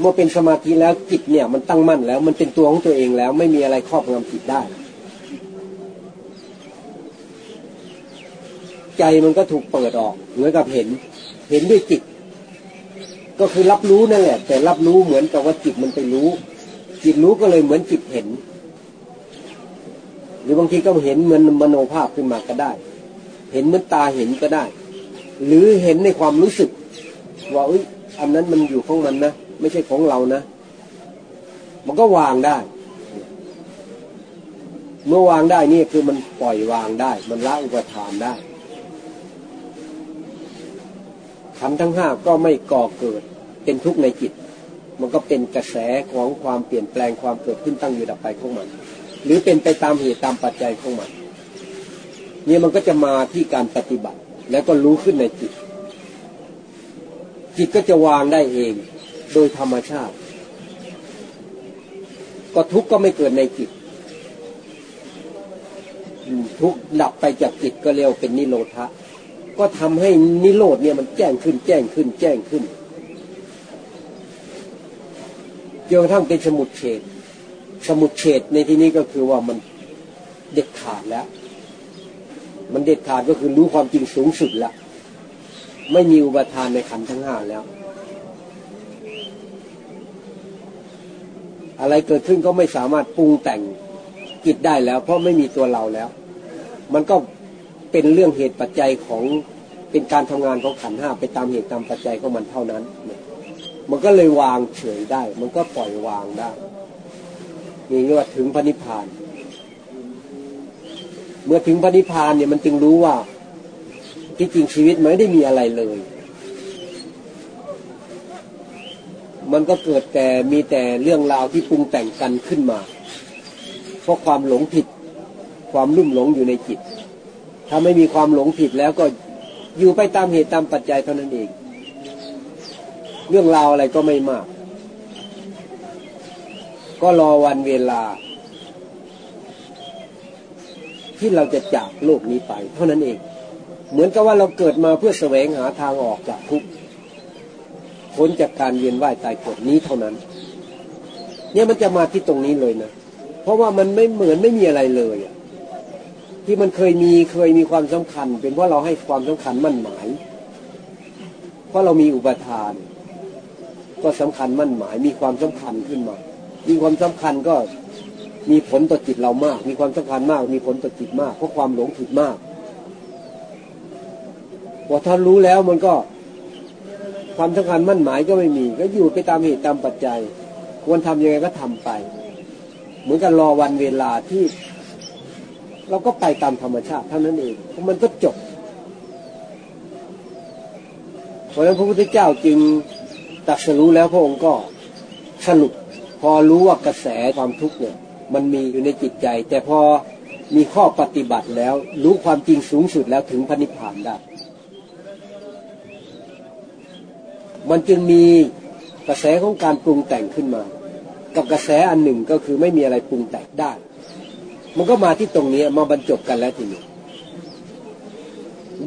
เมื่อเป็นสมาธิแล้วจิตเนี่ย มันตั้งมั่นแล้ว มันเป็นตัวของตัวเองแล้ว ไม่มีอะไรครอบงำจิตได้ ใจมันก็ถูกเปิดออกเหมือนกับเห็น เห็นด้วยจิต ก็คือรับรู้นั่นแหละ แต่รับรู้เหมือนกับว่าจิตมันไปรู้ จิตรู้ก็เลยเหมือนจิตเห็น หรือบางทีก็เห็นเหมือนมโนภาพขึ้นมาก็ได้ เห็นเหมือนตาเห็นก็ได้ หรือเห็นในความรู้สึกว่าอุ้ยอันนั้นมันอยู่ของมันนะ ไม่ใช่ของเรานะ มันก็วางได้ เมื่อวางได้นี่คือมันปล่อยวางได้ มันละอุปทานได้ขันทั้งห้าก็ไม่ก่อเกิด เป็นทุกข์ในจิต มันก็เป็นกระแสของความเปลี่ยนแปลงความเกิดขึ้นตั้งอยู่ดับไปของมัน หรือเป็นไปตามเหตุตามปัจจัยของมันเนี่ยมันก็จะมาที่การปฏิบัติ แล้วก็รู้ขึ้นในจิต จิตก็จะวางได้เอง โดยธรรมชาติ ก็ทุกข์ก็ไม่เกิดในจิต ทุกข์ดับไปจากจิตก็เรียกเป็นนิโรธะก็ทำให้นิโรธเนี่ยมันแจ้งขึ้น แจ้งขึ้น แจ้งขึ้นจนกระทั่งเป็นสมุดเฉดสมุดเฉดในที่นี้ก็คือว่ามันเด็ดขาดแล้ว มันเด็ดขาดก็คือรู้ความจริงสูงสุดแล้ว ไม่มีอุปทานในขันทั้งห้าแล้ว อะไรเกิดขึ้นก็ไม่สามารถปรุงแต่งจิตได้แล้ว เพราะไม่มีตัวเราแล้ว มันก็เป็นเรื่องเหตุปัจจัยของเป็นการทำงานของขันห้าไปตามเหตุตามปัจจัยของมันเท่านั้น มันก็เลยวางเฉยได้ มันก็ปล่อยวางได้นี่เรียกว่าถึงพระนิพพาน เมื่อถึงพระนิพพานเนี่ยมันจึงรู้ว่าที่จริงชีวิตไม่ได้มีอะไรเลย มันก็เกิดแต่มีแต่เรื่องราวที่ปรุงแต่งกันขึ้นมา เพราะความหลงผิด ความลุ่มหลงอยู่ในจิต ถ้าไม่มีความหลงผิดแล้วก็อยู่ไปตามเหตุตามปัจจัยเท่านั้นเอง เรื่องราวอะไรก็ไม่มาก ก็รอวันเวลา ที่เราจะจากโลกนี้ไป เท่านั้นเอง เหมือนกับว่าเราเกิดมาเพื่อแสวงหาทางออกจากทุกข์ พ้นจากการเวียนว่ายตายเกิดนี้เท่านั้น เนี่ยมันจะมาที่ตรงนี้เลยนะเพราะว่ามันไม่เหมือนไม่มีอะไรเลยอะที่มันเคยมีเคยมีความสำคัญ เป็นเพราะเราให้ความสำคัญมั่นหมาย เพราะเรามีอุปทาน ก็สำคัญมั่นหมาย มีความสำคัญขึ้นมา มีความสำคัญก็มีผลต่อจิตเรามาก มีความสำคัญมาก มีผลต่อจิตมากเพราะความหลงผิดมากพอท่านรู้แล้วมันก็ ความสำคัญมั่นหมายก็ไม่มี ก็อยู่ไปตามเหตุตามปัจจัย ควรทำยังไงก็ทำไป เหมือนกันรอวันเวลาที่ เราก็ไปตามธรรมชาติเท่านั้นเองมันก็จบ เพราะฉะนั้นพระพุทธเจ้าจึงตัดสรู้แล้วพระองค์ก็สรุป พอรู้ว่ากระแสความทุกข์เนี่ย มันมีอยู่ในจิตใจ แต่พอมีข้อปฏิบัติแล้วรู้ความจริงสูงสุดแล้วถึงพระนิพพานได้ มันจึงมีกระแสของการปรุงแต่งขึ้นมา กับกระแสอันหนึ่งก็คือไม่มีอะไรปรุงแต่งได้ มันก็มาที่ตรงนี้มาบรรจบกันแล้วทีนี้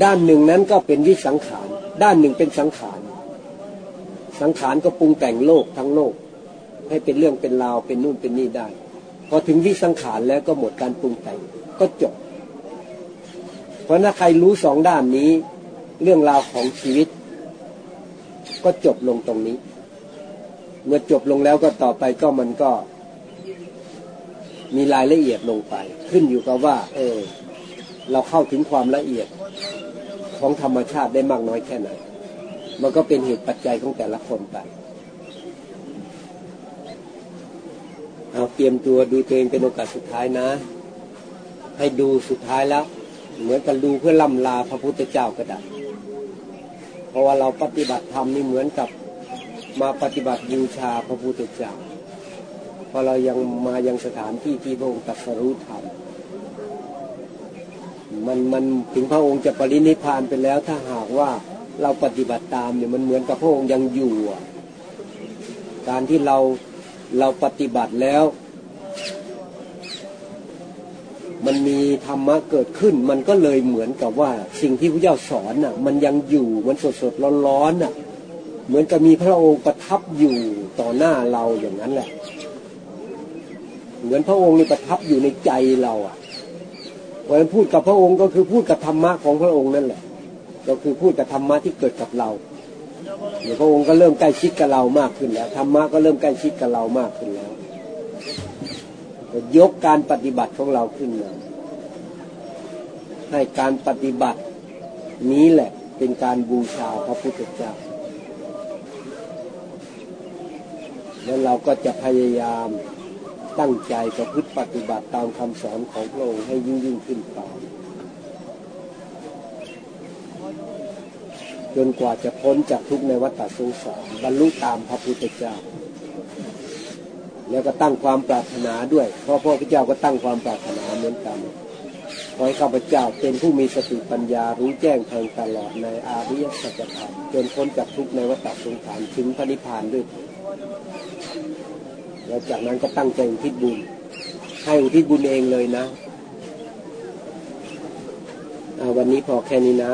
ด้านหนึ่งนั้นก็เป็นวิสังขาร ด้านหนึ่งเป็นสังขาร สังขารก็ปรุงแต่งโลกทั้งโลก ให้เป็นเรื่องเป็นราวเป็นนู่นเป็นนี่ได้ พอถึงวิสังขารแล้วก็หมดการปรุงแต่งก็จบ เพราะถ้าใครรู้สองด้านนี้ เรื่องราวของชีวิต ก็จบลงตรงนี้ เมื่อจบลงแล้วก็ต่อไปก็มันก็ มีรายละเอียดลงไป ขึ้นอยู่กับว่า เออ เราเข้าถึงความละเอียดของธรรมชาติได้มากน้อยแค่ไหน มันก็เป็นเหตุปัจจัยของแต่ละคนไปเอาเตรียมตัวดูตัวเองเป็นโอกาสสุดท้ายนะ ให้ดูสุดท้ายแล้ว เหมือนกับดูเพื่อล่ำลาพระพุทธเจ้าก็ได้ เพราะว่าเราปฏิบัติธรรมนี่เหมือนกับมาปฏิบัติบูชาพระพุทธเจ้าพอเรายังมายังสถานที่ที่พระองค์ตรัสรู้ธรรมมันมันถึงพระองค์จะปรินิพานไปแล้วถ้าหากว่าเราปฏิบัติตามเนี่ยมันเหมือนกับพระองค์ยังอยู่การที่เราเราปฏิบัติแล้ว มันมีธรรมะเกิดขึ้น มันก็เลยเหมือนกับว่าสิ่งที่พระเจ้าสอนน่ะ มันยังอยู่มันสดสดร้อนๆน่ะ เหมือนกับมีพระองค์ประทับอยู่ต่อหน้าเราอย่างนั้นแหละ เหมือนพระองค์นี่ประทับอยู่ในใจเราอะวันพูดกับพระองค์ก็คือพูดกับธรรมะของพระองค์นั่นแหละ ก็คือพูดกับธรรมะที่เกิดกับเราเดี๋ยวพระองค์ก็เริ่มใกล้ชิดกับเรามากขึ้นแล้วธรรมะก็เริ่มใกล้ชิดกับเรามากขึ้นแล้ว ยกการปฏิบัติของเราขึ้นมาให้การปฏิบัตินี้แหละเป็นการบูชาพระพุทธเจ้า แล้วเราก็จะพยายามตั้งใจประพฤติปฏิบัติตามคำสอนของพระองค์ให้ยิ่งยิ่งขึ้นไปจนกว่าจะพ้นจากทุกในวัฏสงสารบรรลุตามพระพุทธเจ้า แล้วก็ตั้งความปรารถนาด้วย เพราะพระพุทธเจ้าก็ตั้งความปรารถนาเหมือนกันขอให้ข้าพเจ้าเป็นผู้มีสติปัญญารู้แจ้งแทงตลอดในอาริยสัจธรรมจนพ้นจากทุกในวัฏสงสารถึงพระนิพพานด้วย แล้วจากนั้นก็ตั้งใจอุทิศบุญ ให้อุทิศบุญเองเลยนะวันนี้พอแค่นี้นะ